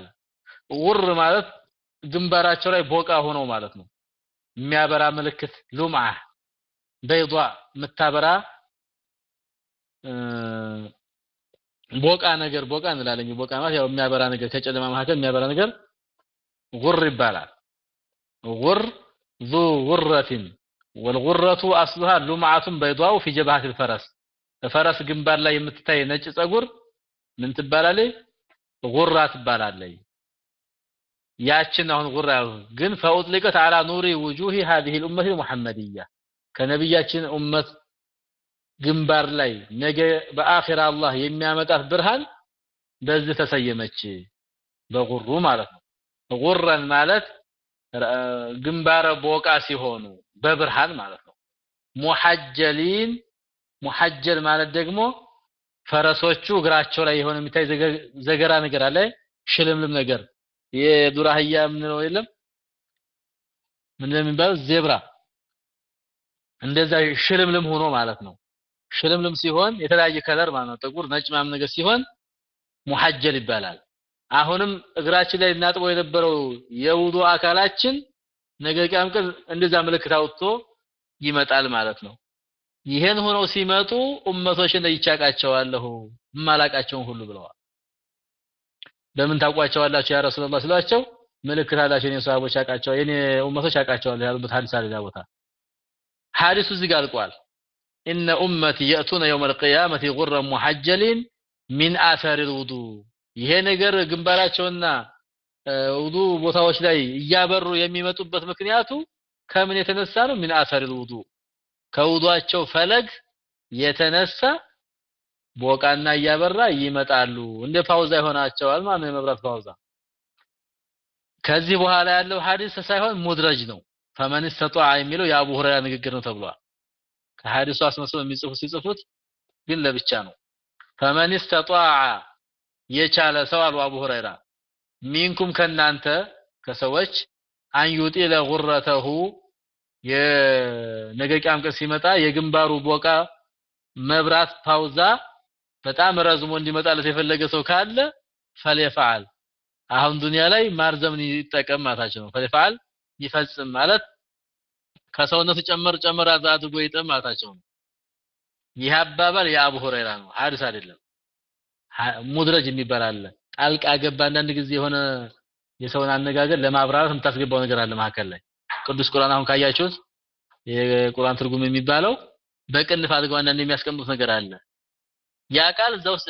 ጉር ማለት ግንባራቸው ላይ ቦቃ ሆነው ማለት ነው። የሚያበራ ምልክት ሉምዓ በይዷ የምታበራ ቦቃ ነገር ቦቃ እንላለን ቦቃ ማለት ያው የሚያበራ ነገር ከጨለማ መካከል የሚያበራ ነገር ጉር ይባላል ጉር ذو غرة والغرة أصلها لمعة بيضاء في جبهة الفرس الفرس ግንባር ላይ የምትታይ ነጭ ጸጉር ምን ትባላለች ጉራ ትባላለች ያችን አሁን ጉራ ግን ፈውጥልቀት على نور وجوه هذه الأمة المحمدية ከነብያችን ኡመት ግንባር ላይ ነገ በአኺራ አላህ የሚያመጣት ብርሃን በዚህ ተሰየመች። በጉሩ ማለት ነው። ጉረን ማለት ግንባረ ቦቃ ሲሆኑ በብርሃን ማለት ነው። ሙሐጀሊን ሙሐጀል ማለት ደግሞ ፈረሶቹ እግራቸው ላይ የሆነ የሚታይ ዘገራ ነገር አለ። ሽልምልም ነገር የዱር አህያ የምንለው የለም። ምን የሚባለው? ዜብራ። እንደዛ ሽልምልም ሆኖ ማለት ነው ሽልምልም ሲሆን የተለያየ ከለር ማለት ነው። ጥቁር ነጭ ምናምን ነገር ሲሆን ሙሐጀል ይባላል። አሁንም እግራችን ላይ እናጥበው የነበረው የውዱ አካላችን ነገ ቂያም ቀን እንደዛ ምልክት አውጥቶ ይመጣል ማለት ነው። ይሄን ሆነው ሲመጡ ኡመቶችን ለይቻቃቸዋለሁ ማላቃቸውን ሁሉ ብለዋል። በምን ታውቋቸዋላችሁ ያ ረሱላህ ስሏቸው ምልክት አላቸው የኔ ሰሃቦች ያቃቸው የኔ ኡመቶች ያቃቸዋለሁ ያሉበት ሐዲስ አለ ቦታ። ሐዲሱ እዚህ ጋር አልቋል ኢነ ኡመቲ የእቱነ የውም አልቂያመቲ ጉረን ሙሐጀሊን ሚን አሰር ልውዱ ይሄ ነገር ግንባራቸውና ውዱ ቦታዎች ላይ እያበሩ የሚመጡበት ምክንያቱ ከምን የተነሳ ነው ሚን አሰር ልውዱ ከውዷቸው ፈለግ የተነሳ ቦቃና እያበራ ይመጣሉ እንደ ፓውዛ ይሆናቸዋል ማለት የመብራት ፓውዛ ከዚህ በኋላ ያለው ሐዲስ ሳይሆን ሙድረጅ ነው ፈመን استطاع የሚለው የአቡ ሁረይራ ንግግር ነው ተብሏል ከሐዲሱ አስመስለው የሚጽፉ ሲጽፉት ግን ለብቻ ነው። ፈመን ኢስተጣዐ የቻለ ሰው አሉ አቡ ሁረይራ ሚንኩም ከናንተ ከሰዎች አንዩጢለ ጉረተሁ የነገ ቀን ሲመጣ የግንባሩ ቦቃ መብራት ፓውዛ በጣም ረዝሞ እንዲመጣለት የፈለገ ሰው ካለ ፈለፈዓል አሁን ዱንያ ላይ ማርዘምን ይጠቀም ማለታቸው ነው። ፈለፈዓል ይፈጽም ማለት ከሰውነቱ ጨመር ጨመር አድርጎ ይጠም ማለታቸው ነው። ይህ አባባል የአቡ ሁረይራ ነው። ሐዲስ አይደለም። ሙድረጅ የሚባል አለ። ጣልቃ ገባ አንዳንድ ጊዜ የሆነ የሰውን አነጋገር ለማብራራት የምታስገባው ነገር አለ መካከል ላይ። ቅዱስ ቁርአን አሁን ካያችሁት የቁርአን ትርጉም የሚባለው በቅንፍ አድርገው አንዳንድ የሚያስቀምጡት ነገር አለ። ያ ቃል እዛ ውስጥ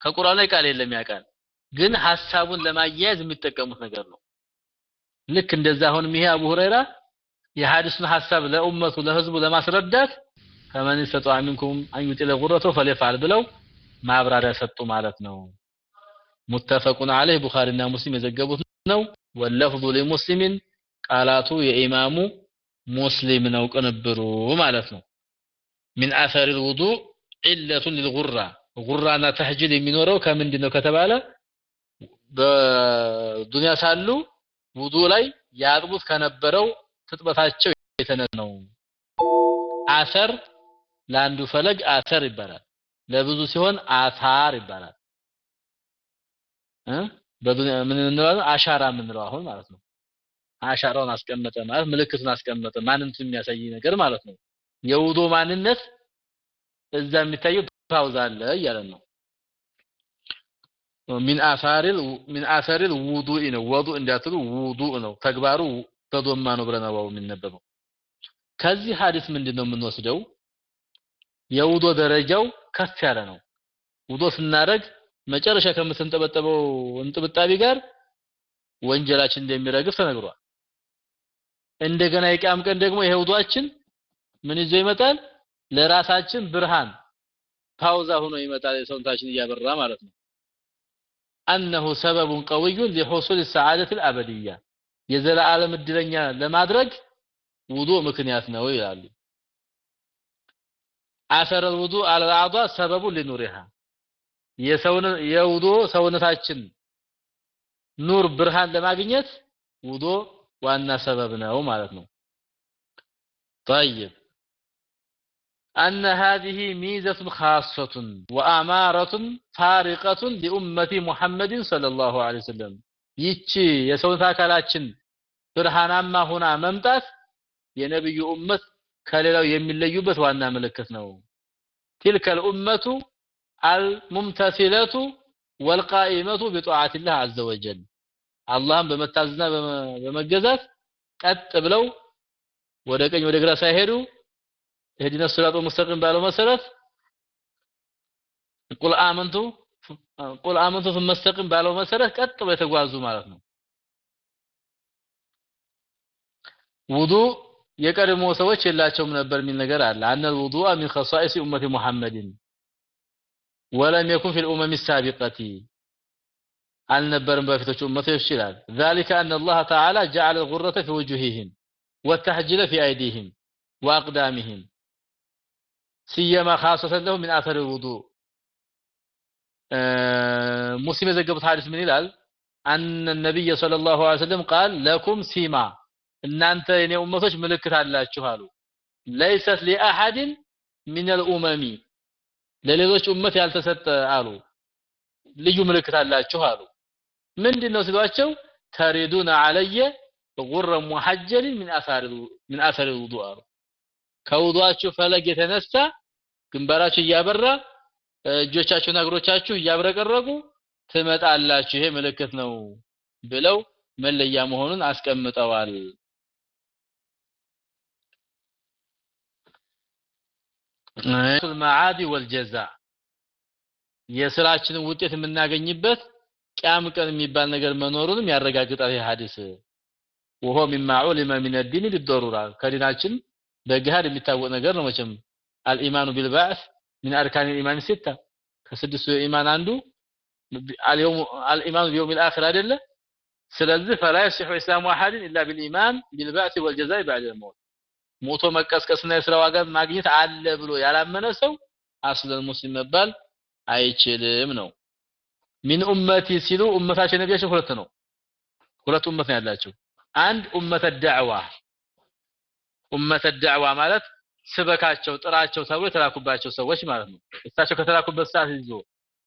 ከቁርአን ላይ ቃል የለም ያ ቃል። ግን ሐሳቡን ለማያያዝ የሚጠቀሙት ነገር ነው። ልክ እንደዛ አሁንም ይሄ አቡ ሁረይራ የሐዲሱን ሐሳብ ለኡመቱ ለህዝቡ ለማስረዳት ከመን استطاع منكم ان يطيل غرته فليفعل ብለው ማብራሪያ ሰጡ ማለት ነው ሙተፈቁን عليه ቡኻሪና ሙስሊም የዘገቡት ነው ወለፍዙ ለሙስሊምን ቃላቱ የኢማሙ ሙስሊም ነው ቅንብሩ ማለት ነው من اثر الوضوء علة للغرة ጉራና ተህጅል የሚኖረው ከምንድን ነው ከተባለ በዱንያ ሳሉ ውዱ ላይ ያጥቡት ከነበረው ትጥበታቸው የተነሳ ነው አሰር ለአንዱ ፈለግ አሰር ይባላል። ለብዙ ሲሆን አሳር ይባላል። ምን እንለዋለን? አሻራ የምንለው አሁን ማለት ነው። አሻራውን አስቀመጠ ማለት ምልክቱን አስቀመጠ ማንነቱን የሚያሳይ ነገር ማለት ነው። የውዶ ማንነት እዛ የሚታየው ፓውዝ አለ እያለን ነው። من آثار ال من آثار الوضوء ነው። ወዱ እንዳትሉ ውዱእ ነው። ተግባሩ በዶማ ነው ብለን ነው የሚነበበው ከዚህ ሐዲስ ምንድነው የምንወስደው የውዶ ደረጃው ከፍ ያለ ነው ውዶ ስናደርግ መጨረሻ ከምትንጠበጠበው እንጥብጣቢ ጋር ወንጀላችን እንደሚረግፍ ተነግሯል እንደገና የቂያም ቀን ደግሞ ይሄ ውዷችን ምን ይዞ ይመጣል ለራሳችን ብርሃን ፓውዛ ሆኖ ይመጣል የሰውነታችን እያበራ ማለት ነው أنه سبب قوي لحصول السعادة الأبدية የዘላለም እድለኛ ለማድረግ ውዱእ ምክንያት ነው ይላሉ አሰረ الوضوء على الاعضاء سبب لنورها የሰውን የውዶ ሰውነታችን ኑር ብርሃን ለማግኘት ውዶ ዋና ሰበብ ነው ማለት ነው طيب أن هذه ميزة خاصة وأمارة فارقة لأمة محمد صلى الله عليه وسلم ይቺ የሰውነት አካላችን ብርሃናማ ሆና መምጣት የነብዩ ኡመት ከሌላው የሚለዩበት ዋና ምልክት ነው تلك الأمة الممتثلة والقائمة بطاعة الله عز وجل አላህን በመታዘዝና በመገዛት ቀጥ ብለው ወደ ቀኝ ወደ ግራ ሳይሄዱ እህዲነ ሲራጦ ሙስተቂም ባለው መሰረት ቁል አመንቱ ቁል አመንቱ ثم استقم ባለው መሰረት ቀጥ ብለው የተጓዙ ማለት ነው ውዱ የቀድሞ ሰዎች የላቸውም ነበር የሚል ነገር አለ አነ الوضوء من خصائص امه محمد ولم يكن في الامم السابقه አልነበርም በፊቶቹ ኡመቶች ይላል ذلك ان الله تعالى جعل الغرة في وجوههم والتحجيل في ايديهم واقدامهم سيما خاصة له من اثر الوضوء ሙስሊም የዘገቡት ሐዲስ ምን ይላል? አን ነብይ ሰለላሁ ዐለይሂ ወሰለም ቃል ለኩም ሲማ እናንተ የኔ ኡመቶች ምልክት አላችሁ አሉ። ለይሰት ሊአሐድን ሚን አልኡመሚ ለሌሎች ኡመት ያልተሰጠ አሉ። ልዩ ምልክት አላችሁ አሉ። ምንድነው ሲሏቸው? ተሪዱን አለየ ጉረ ሙሐጀልን ምን አሳር ውዱእ አሉ። ከውዱአችሁ ፈለግ የተነሳ ግንባራችሁ እያበራ እጆቻችሁና እግሮቻችሁ እያብረቀረቁ ትመጣላችሁ ይሄ ምልክት ነው ብለው መለያ መሆኑን አስቀምጠዋል المعاد والجزاء የስራችንን ውጤት የምናገኝበት ቂያም ቀን የሚባል ነገር መኖሩንም ያረጋግጣል ይህ ሐዲስ وهو مما علم من الدين بالضروره ከዲናችን በገሃድ የሚታወቅ ነገር ነው መቼም الإيمان بالبعث من أركان الإيمان ستة ከስድስቱ ኢማን አንዱ اليوم الإيمان بيوم الآخر አይደለ ስለዚህ فلا يصح إسلام أحد إلا بالإيمان بالبعث والجزاء بعد الموت ሞቶ መቀስቀስና የስራ ዋጋ ማግኘት አለ ብሎ ያላመነ ሰው አስለን ሙስሊም መባል አይችልም ነው ሚን ኡመቲ ሲሉ ኡመታቸው ነቢያቸው ሁለት ነው ሁለት ኡመት ነው ያላቸው አንድ ኡመተ ዳዕዋ ኡመተ ዳዕዋ ማለት ስበካቸው ጥራቸው ተብሎ የተላኩባቸው ሰዎች ማለት ነው። እሳቸው ከተላኩበት ሰዓት ይዞ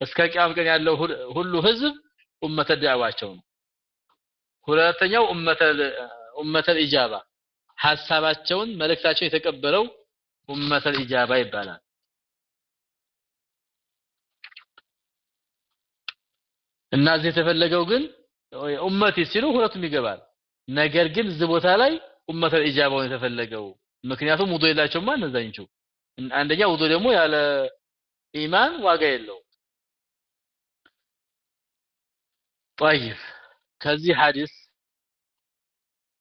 እስከ ቂያም ቀን ያለው ሁሉ ህዝብ ኡመተ ዳዕዋቸው ነው። ሁለተኛው ኡመተ ኢጃባ ሐሳባቸውን መልእክታቸውን የተቀበለው ኡመተ ኢጃባ ይባላል። እና እዚህ የተፈለገው ግን ኡመቲ ሲሉ ሁለቱም ይገባል። ነገር ግን እዚህ ቦታ ላይ ኡመተ ኢጃባውን የተፈለገው ምክንያቱም ውዶ የላቸውማ እነዛኞቹ አንደኛ ውዶ ደግሞ ያለ ኢማን ዋጋ የለው طيب ከዚህ ሐዲስ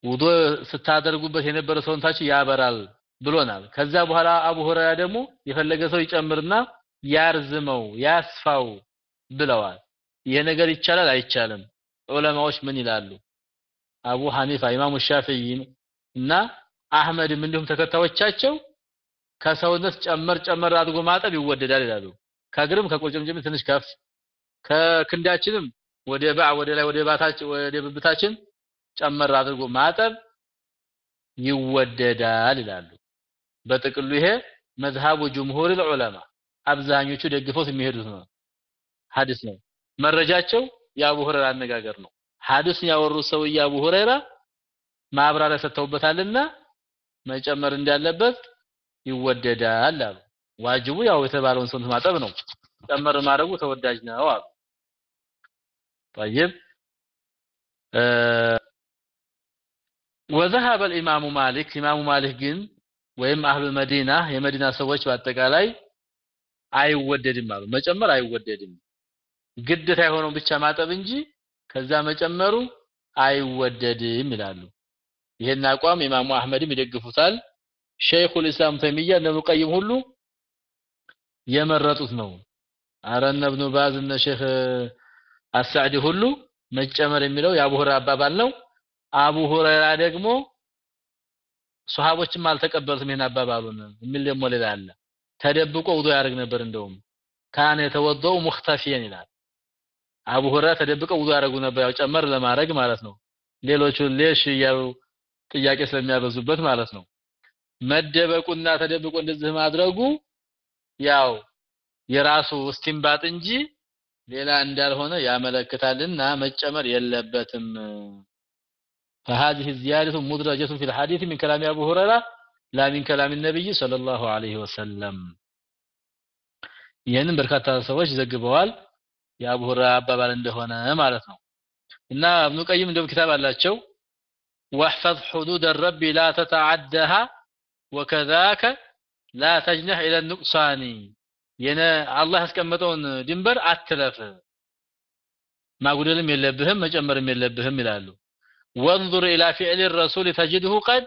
ውዶ ስታደርጉበት የነበረ ሰውነታችሁ ያበራል ብሎናል ከዛ በኋላ አቡ ሁረይራ ደግሞ የፈለገ ሰው ይጨምርና ያርዝመው ያስፋው ብለዋል ይሄ ነገር ይቻላል አይቻልም ዑለማዎች ምን ይላሉ አቡ ሐኒፋ ኢማሙ ሻፊዒ እና አህመድም እንዲሁም ተከታዮቻቸው ከሰውነት ጨመር ጨመር አድርጎ ማጠብ ይወደዳል ይላሉ። ከእግርም ከቁርጭምጭም ትንሽ ከፍ ከክንዳችንም ወደ ባ ወደ ላይ ወደ ባታችን ወደ ብብታችን ጨመር አድርጎ ማጠብ ይወደዳል ይላሉ። በጥቅሉ ይሄ መዝሃቡ ጅምሁር ዑለማ አብዛኞቹ ደግፈውት የሚሄዱት ነው። ሐዲስ ነው። መረጃቸው የአቡ ሁረይራ አነጋገር ነው። ሐዲስን ያወሩት ሰውዬ አቡ ሁረይራ ማብራሪያ ሰጥተውበታልና መጨመር እንዳለበት ይወደዳል አሉ ዋጅቡ ያው የተባለውን ሰውነት ማጠብ ነው ጨመር ማድረጉ ተወዳጅ ነው አሉ طيب وذهب الامام مالك امام مالك ግን ወይም አህሉ መዲና የመዲና ሰዎች በአጠቃላይ አይወደድም አሉ መጨመር አይወደድም ግዴታ የሆነው ብቻ ማጠብ እንጂ ከዛ መጨመሩ አይወደድም ይላሉ ይሄን አቋም ኢማሙ አህመድም ይደግፉታል። ሸይኹል ኢስላም ተይሚያ እነ ሁሉ የመረጡት ነው። አረ እነ ኢብኑ ባዝ እነ ሼክ አሳዕዲ ሁሉ መጨመር የሚለው የአቡ ሁረይራ አባባል ነው። አቡ ሁረይራ ደግሞ ሱሐቦችም አልተቀበሉትም ይሄን አባባሉን የሚል ደግሞ ሌላ አለ። ተደብቆ ውዱ ያደርግ ነበር እንደውም። ካነ የተወደው ሙኽተፊየን ይላል። አቡ ሁረይራ ተደብቀው ውዱ ያደርጉ ነበር ያው ጨመር ለማድረግ ማለት ነው። ሌሎቹ ሌሽ እያሉ ጥያቄ ስለሚያበዙበት ማለት ነው መደበቁና ተደብቆ እንደዚህ ማድረጉ ያው የራሱ እስቲንባጥ እንጂ ሌላ እንዳልሆነ ያመለክታልና መጨመር የለበትም فهذه الزيادة مدرجة في الحديث من كلام أبو هريرة لا من كلام النبي صلى الله عليه وسلم ይህንን በርካታ ሰዎች ዘግበዋል የአቡ ሁረይራ አባባል እንደሆነ ማለት ነው እና እብኑ ቀይም እንደው ኪታብ አላቸው واحفظ حدود الرب لا تتعدها وكذاك لا تجنح الى النقصان የነ አላህ ያስቀመጠውን ድንበር አትለፍ ማጉደልም የለብህም መጨመርም የለብህም ይላሉ وانظر الى فعل الرسول تجده قد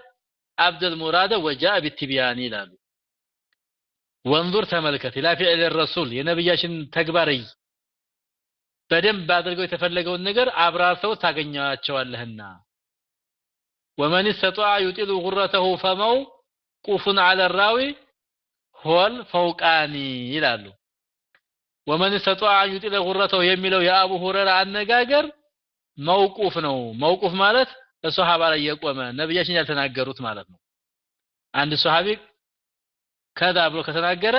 ابدى المراد وجاء بالتبيان ይላሉ ወንዙር ተመልከት ኢላ ፊዕል ረሱል የነብያችን ተግባርይ በደንብ አድርገው የተፈለገውን ነገር አብራርተው ታገኛቸዋለህና ወመን استطاع يطيل غرته فموقوف على الراوي هو الفوقاني ይላሉ ወመን استطاع يطيل غرته የሚለው የአቡ ሁረይራ አነጋገር መውቁፍ ነው መውቁፍ ማለት በሷሃባ ላይ የቆመ ነብያችን ያልተናገሩት ማለት ነው አንድ ሷሃቢ ከዛ ብሎ ከተናገረ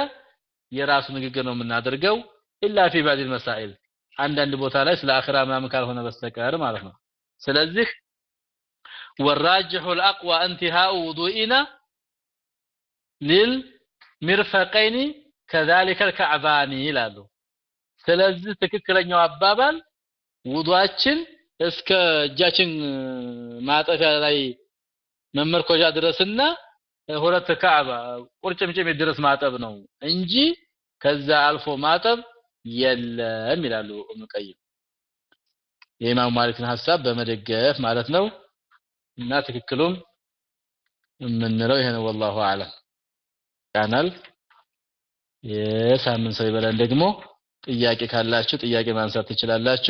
የራሱ ንግግር ነው የምናደርገው ኢላ ፊ ባዕድ መሳኢል አንዳንድ ቦታ ላይ ስለ አኺራ ምናምን ካልሆነ በስተቀር ማለት ነው ስለዚህ والراجح الاقوى انتهاء وضوئنا للمرفقين كذلك الكعبان ይላሉ ስለዚህ ትክክለኛው አባባል ውዱአችን እስከ እጃችን ማጠፊያ ላይ መመርኮዣ ድረስና ሁለት ካዕባ ቁርጭምጭም ድረስ ማጠብ ነው እንጂ ከዛ አልፎ ማጠብ የለም ይላሉ ኡም ቀይም የኢማም ማሊክን ሐሳብ በመደገፍ ማለት ነው እና ትክክሉም የምንለው ይሄ ነው والله اعلم ቻናል የሳምንት ሰው ይበላል ደግሞ ጥያቄ ካላችሁ ጥያቄ ማንሳት ትችላላችሁ